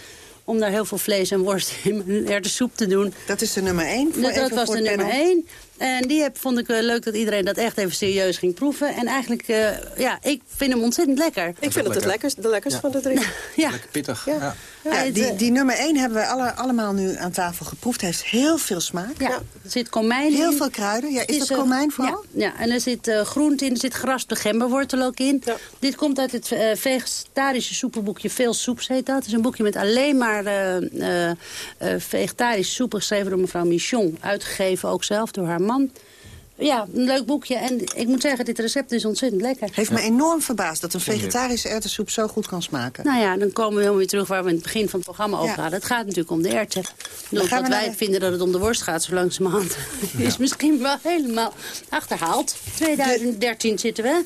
om daar heel veel vlees en worst *laughs* in mijn erwtensoep te doen. Dat is de nummer 1? Dat, dat was de nummer 1. En die heb, vond ik uh, leuk dat iedereen dat echt even serieus ging proeven. En eigenlijk, uh, ja, ik vind hem ontzettend lekker. Ik vind het het lekkerst, de lekkerst ja. van de drie. *laughs* ja. Lekker pittig. Ja. ja. Ja die, die, nummer 1 hebben we alle, allemaal nu aan tafel geproefd. Heeft heel veel smaak. Ja, er zit komijn in. Heel veel kruiden. Ja, is, is dat komijn vooral? Ja, ja, en er zit uh, groente in. Er zit geraspte gemberwortel ook in. Dit komt uit het vegetarische soepenboekje Veel Soeps heet dat. Het is een boekje met alleen maar vegetarische soepen geschreven door mevrouw Michon. Uitgegeven ook zelf door haar man. Ja, een leuk boekje. En ik moet zeggen, dit recept is ontzettend lekker. Heeft me enorm verbaasd dat een vegetarische erwtensoep zo goed kan smaken. Nou ja, dan komen we helemaal weer terug waar we in het begin van het programma over hadden. Het gaat natuurlijk om de erwten. Dat wij naar... vinden dat het om de worst gaat zo langzamerhand. Ja. is misschien wel helemaal achterhaald. 2013 de... zitten we.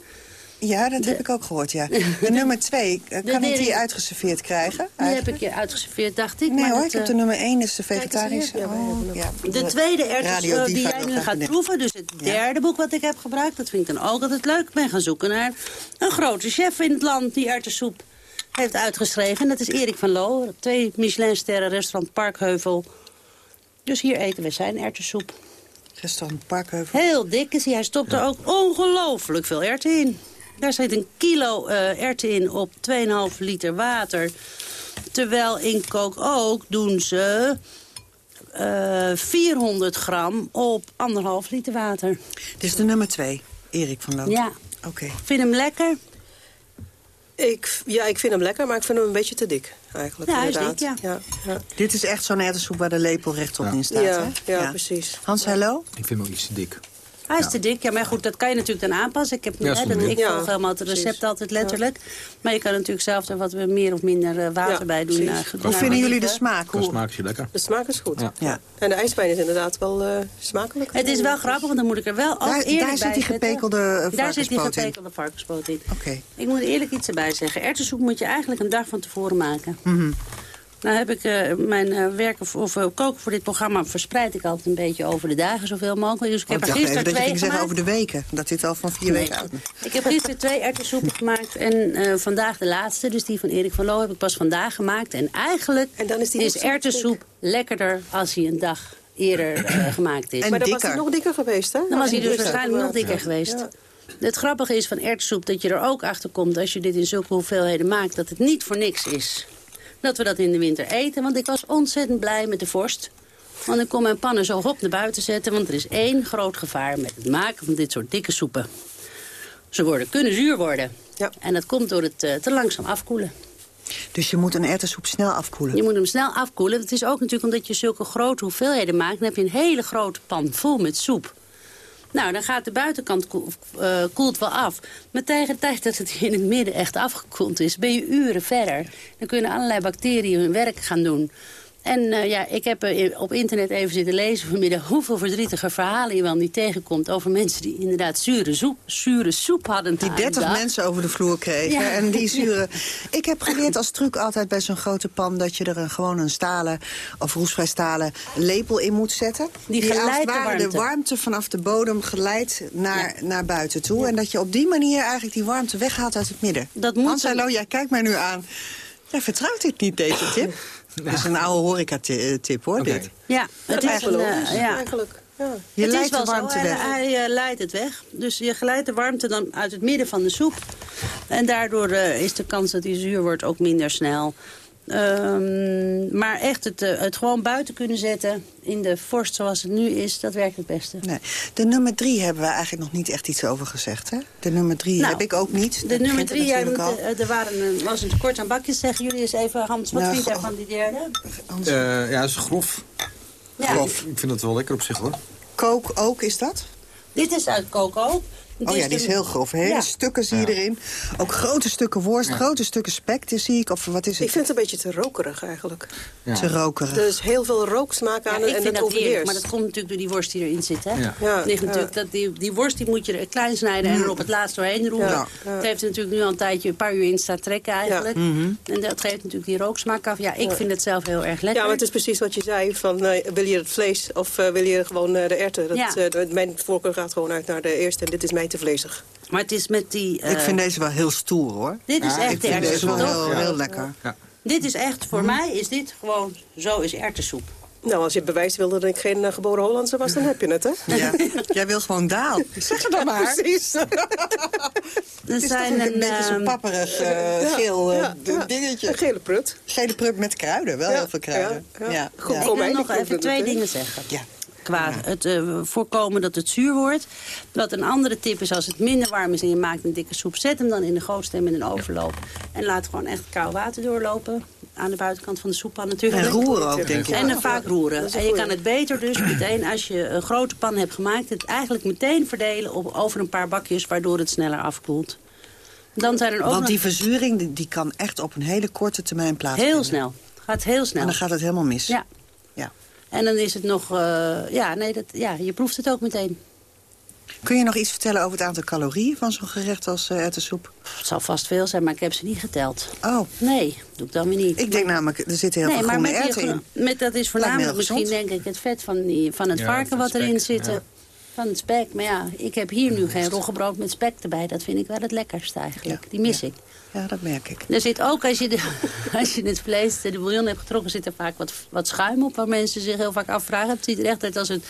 Ja, dat heb ik ook gehoord, ja. *laughs* De nummer twee, kan ik die uitgeserveerd krijgen? Die heb ik je uitgeserveerd, dacht ik. Nee maar hoor, dat, ik heb de nummer één, is de vegetarische. Oh, ja. De tweede erwten die jij nu gaat proeven, dus het derde boek wat ik heb gebruikt... dat vind ik dan ook altijd leuk. Ik ben gaan zoeken naar een grote chef in het land die erwtensoep heeft uitgeschreven. En dat is Erik van Loo, twee Michelinsterren restaurant Parkheuvel. Dus hier eten we zijn erwtensoep. Restaurant Parkheuvel. Heel dik is hij. Hij stopt er ook ongelooflijk veel erwten in. Daar zit een kilo uh, erwten in op 2,5 liter water. Terwijl in kook ook doen ze uh, 400 gram op 1,5 liter water. Dit is de nummer 2, Erik van Loop. Ja. Oké. Okay. Vind hem lekker? Ik, ja, ik vind hem lekker, maar ik vind hem een beetje te dik. Eigenlijk, ja, inderdaad. Dik, ja. Ja, ja. Dit is echt zo'n erwtensoep waar de lepel rechtop ja. in staat, ja, hè? Ja, precies. Hans, hallo? Ik vind hem ook iets te dik. Hij is te dik, ja, maar goed, dat kan je natuurlijk dan aanpassen. Ik, heb, Ja, hè, dat, ik volg helemaal het recept altijd letterlijk. Maar je kan natuurlijk zelf er wat meer of minder uh, water Ja, bij doen. Uh, Hoe naar vinden jullie de smaak? Hoe... smaak is lekker. De smaak is goed. Ja. Ja. En de ijswijn is inderdaad wel eh, smakelijk. Het is wel grappig, want dan moet ik er wel Daar, eerlijk daar zit die gepekelde uh, Daar zit die varkenspoot in. gepekelde varkenspoot in. Oké. Ik moet eerlijk iets erbij zeggen. Erwtensoep moet je eigenlijk een dag van tevoren maken. Mhm. Nou heb ik eh, mijn eh, werken of eh, koken voor dit programma verspreid ik altijd een beetje over de dagen zoveel mogelijk. Dus ik Oh, heb ik er dacht even gisteren dat je twee ging zeggen gemaakt. over de weken. Dat dit al van vier Nee. weken oud is. Ik heb gisteren twee erwtensoepen *laughs* gemaakt en eh, vandaag de laatste, dus die van Erik van Loo heb ik pas vandaag gemaakt. En eigenlijk En dan is die erwtensoep lekkerder als hij een dag eerder gemaakt is. En maar dan was dikker. hij nog dikker geweest, hè? Dan was hij dus waarschijnlijk nog dikker geweest. Ja. Het grappige is van erwtensoep dat je er ook achter komt... als je dit in zulke hoeveelheden maakt, dat het niet voor niks is. Dat we dat in de winter eten, want ik was ontzettend blij met de vorst. Want ik kon mijn pannen zo op naar buiten zetten... want er is één groot gevaar met het maken van dit soort dikke soepen. Ze worden, kunnen zuur worden. Ja. En dat komt door het eh, te langzaam afkoelen. Dus je moet een erwtensoep snel afkoelen. Je moet hem snel afkoelen. Het is ook natuurlijk omdat je zulke grote hoeveelheden maakt... dan heb je een hele grote pan vol met soep. Nou, dan gaat de buitenkant eh, koelt wel af. Maar tegen de tijd dat het in het midden echt afgekoeld is... ben je uren verder. Dan kunnen allerlei bacteriën hun werk gaan doen. En uh, ja, ik heb uh, op internet even zitten lezen vanmiddag... hoeveel verdrietige verhalen je wel niet tegenkomt... over mensen die inderdaad zure soep, zure soep hadden. Die 30 mensen over de vloer kregen. Ja. En die *laughs* zure... Ik heb geleerd als truc altijd bij zo'n grote pan... dat je er een, gewoon een stalen of roestvrij stalen lepel in moet zetten. Die, die als de warmte. de warmte vanaf de bodem geleidt naar, ja. naar buiten toe. Ja. En dat je op die manier eigenlijk die warmte weghaalt uit het midden. Dat moet Hans Hallo, jij kijkt mij nu aan. Jij vertrouwt dit niet, deze tip? *laughs* *laughs* Dat is een oude horeca-tip, hoor, okay. dit. Ja, het is een, uh, ja. eigenlijk. Ja. Je het leidt is de warmte zo, weg. Hij, hij uh, leidt het weg. Dus je geleidt de warmte dan uit het midden van de soep. En daardoor uh, is de kans dat die zuur wordt ook minder snel. Um, maar echt het, uh, het gewoon buiten kunnen zetten in de vorst zoals het nu is, dat werkt het beste. Nee. De nummer drie hebben we eigenlijk nog niet echt iets over gezegd, hè? De nummer drie nou, heb ik ook niet. De nummer drie, jij moet, er waren een, was een tekort aan bakjes. Zeggen jullie eens even, Hans, wat Nou, vind jij van die derde? Eh, ja, dat is grof. Ja. grof. Ik vind het wel lekker op zich hoor. Kook ook, is dat? Dit is uit coco. Het Oh ja, die is heel grof. Hele Ja. stukken zie je erin. Ook grote stukken worst, grote stukken spek, dit zie ik. Of wat is het? Ik vind het een beetje te rokerig eigenlijk. Ja. Te rokerig. Er is heel veel rooksmaak Ja, aan ik en vind het dat heerlijk, maar dat komt natuurlijk door die worst die erin zit. Hè? Ja. Ligt natuurlijk dat die, die worst die moet je er klein snijden en er op het laatst doorheen roeren. Ja. Het heeft er natuurlijk nu al een tijdje een paar uur in staan trekken eigenlijk. En dat geeft natuurlijk die rooksmaak af. Ja, ik vind het zelf heel erg lekker. Ja, maar het is precies wat je zei. Van, eh, wil je het vlees of eh, wil je gewoon eh, de erwten? Dat, eh, mijn voorkeur gaat gewoon uit naar de eerste. En dit is mij te vlezig. Maar het is met die... eh, ik vind deze wel heel stoer, hoor. Dit is Ja, echt Ik de vind deze wel erwtensoep. heel, Ja. heel lekker. Dit is echt, voor mij is dit gewoon, zo is erwtensoep. Nou, als je bewijs wilde dat ik geen eh, geboren Hollandse was, dan heb je het, hè? Ja. *laughs* Jij wil gewoon daal. Zeg het dan maar. Precies. *laughs* Er Het is toch zijn een, een, beetje zo'n ehm, papperig eh, geel eh, ja, ja. dingetje. Een gele prut. Gele prup met kruiden, wel Ja, heel veel kruiden. ja, ja. Ja. Goed, Ja. Ik wil nog even twee dingen zeggen. Ja. Qua het eh, voorkomen dat het zuur wordt. Wat een andere tip is, als het minder warm is en je maakt een dikke soep... zet hem dan in de gootsteen met een overloop. En laat gewoon echt koud water doorlopen. Aan de buitenkant van de soeppan natuurlijk. En roeren ook, denk ik. En dan vaak roeren. En je kan het beter dus meteen, als je een grote pan hebt gemaakt... het eigenlijk meteen verdelen op, over een paar bakjes... waardoor het sneller afkoelt. Dan zijn er ook Want nog die verzuring die, die kan echt op een hele korte termijn plaatsvinden. heel snel. Gaat heel snel. En dan gaat het helemaal mis. Ja. En dan is het nog... eh, ja, nee, dat, ja, je proeft het ook meteen. Kun je nog iets vertellen over het aantal calorieën van zo'n gerecht als uh, erwtensoep? Het zal vast veel zijn, maar ik heb ze niet geteld. Oh, Nee, doe ik dan weer niet. ik denk namelijk, er zitten heel nee, veel maar groene erwten in. met dat is voornamelijk misschien denk ik het vet van, die, van het Ja, varken van wat erin zit. ja. Van het spek. Maar ja, ik heb hier nu geen roggebrood met spek erbij. Dat vind ik wel het lekkerste eigenlijk. Ja, Die mis ja. ik. Ja, dat merk ik. Er zit ook, als je, de, *laughs* als je het vlees, de bouillon hebt getrokken, zit er vaak wat, wat schuim op. Waar mensen zich heel vaak afvragen. Het ziet er echt uit als een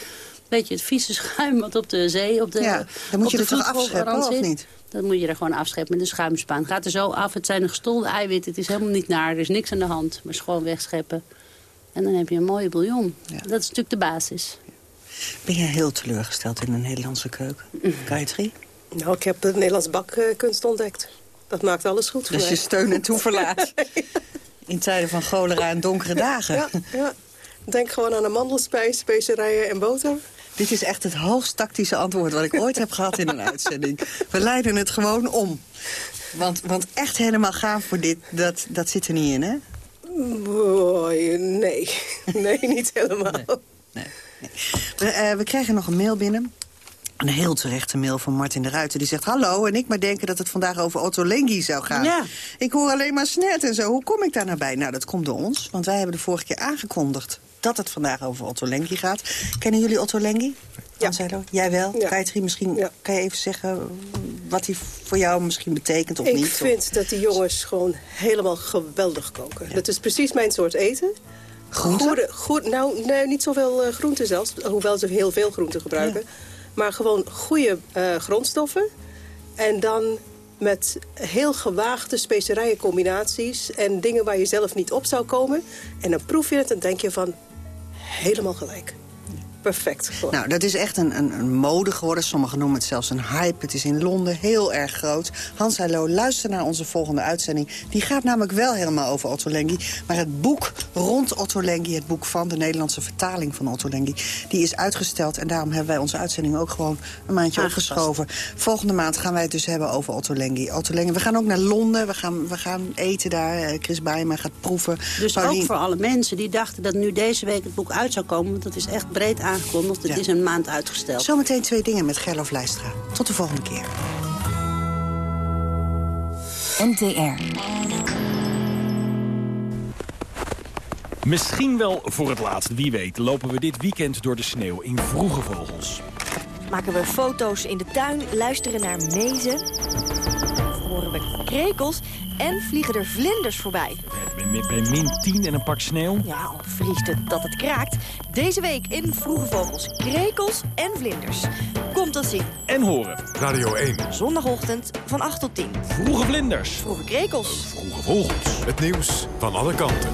beetje het vieze *laughs* schuim wat op de zee, op de Ja, dan moet op je de er toch afscheppen, of zit. niet? Dan moet je er gewoon afscheppen met een schuimspaan. Gaat er zo af, het zijn een gestolde eiwitten. Het is helemaal niet naar, er is niks aan de hand. Maar het gewoon wegscheppen. En dan heb je een mooie bouillon. Ja. Dat is natuurlijk de basis. Ben jij heel teleurgesteld in de Nederlandse keuken? Gayatri? Nou, ik heb de Nederlandse bakkunst ontdekt. Dat maakt alles goed voor mij. je steun en toeverlaat. *laughs* In tijden van cholera en donkere dagen. Ja, ja. Denk gewoon aan amandelspijs, specerijen en boter. Dit is echt het hoogst tactische antwoord wat ik ooit heb gehad in een uitzending. We leiden het gewoon om. Want, want echt helemaal gaan voor dit, dat, dat zit er niet in, hè? Boy, nee. *laughs* Nee, niet helemaal. Nee, nee. We, eh, we krijgen nog een mail binnen. Een heel terechte mail van Martin de Ruiter. Die zegt, hallo, en ik maar denken dat het vandaag over Otto Lengi zou gaan. Ja. Ik hoor alleen maar snet en zo. Hoe kom ik daar nou bij? Nou, dat komt door ons. Want wij hebben de vorige keer aangekondigd dat het vandaag over Otto Lengi gaat. Kennen jullie Otto Lengi? Ja. Jij wel? Ja. Gayatri, misschien Ja. kan je even zeggen wat hij voor jou misschien betekent of ik niet? vind dat die jongens gewoon helemaal geweldig koken. Dat is precies mijn soort eten. Groenten? Goede, goed, nou, nee, niet zoveel uh, groenten zelfs. Hoewel ze heel veel groenten gebruiken. Maar gewoon goede uh, grondstoffen. En dan met heel gewaagde specerijencombinaties. En dingen waar je zelf niet op zou komen. En dan proef je het en denk je van helemaal gelijk. Perfect. Nou, dat is echt een, een, een, mode geworden. Sommigen noemen het zelfs een hype. Het is in Londen heel erg groot. Hans Hallo, luister naar onze volgende uitzending. Die gaat namelijk wel helemaal over Otto Lengi. Maar het boek rond Otto Lengi, het boek van de Nederlandse vertaling van Otto Lengi... die is uitgesteld en daarom hebben wij onze uitzending ook gewoon een maandje opgeschoven. Volgende maand gaan wij het dus hebben over Otto Lengi. Otto Lengi. We gaan ook naar Londen, we gaan, we gaan eten daar. Eh, Chris Bijma gaat proeven. Dus ook voor alle mensen die dachten dat nu deze week het boek uit zou komen... want dat is echt breed aangekondigd. Het is een maand uitgesteld. Zometeen twee dingen met Gerlof Lijstra. Tot de volgende keer. NTR. Misschien wel voor het laatst, wie weet, lopen we dit weekend door de sneeuw in vroege vogels. Maken we foto's in de tuin, luisteren naar mezen, horen we krekels en vliegen er vlinders voorbij. Bij min 10 en een pak sneeuw? Ja, al vriest het dat het kraakt. Deze week in Vroege Vogels, krekels en vlinders. Komt dat zien. En horen. Radio 1. Zondagochtend van 8 tot 10. Vroege vlinders. Vroege krekels. Vroege vogels. Het nieuws van alle kanten.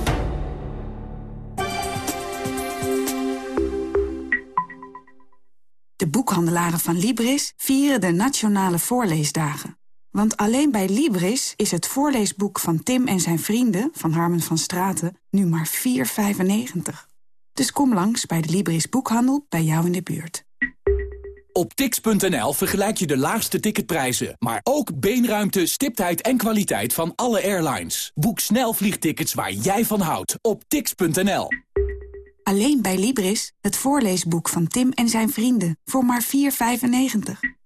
De boekhandelaren van Libris vieren de Nationale Voorleesdagen. Want alleen bij Libris is het voorleesboek van Tim en zijn vrienden... van Harmen van Straten nu maar 4,95. Dus kom langs bij de Libris Boekhandel bij jou in de buurt. Op tix.nl vergelijk je de laagste ticketprijzen... maar ook beenruimte, stiptheid en kwaliteit van alle airlines. Boek snel vliegtickets waar jij van houdt op tix.nl. Alleen bij Libris, het voorleesboek van Tim en zijn vrienden... voor maar 4,95.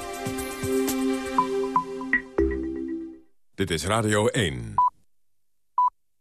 Dit is Radio 1.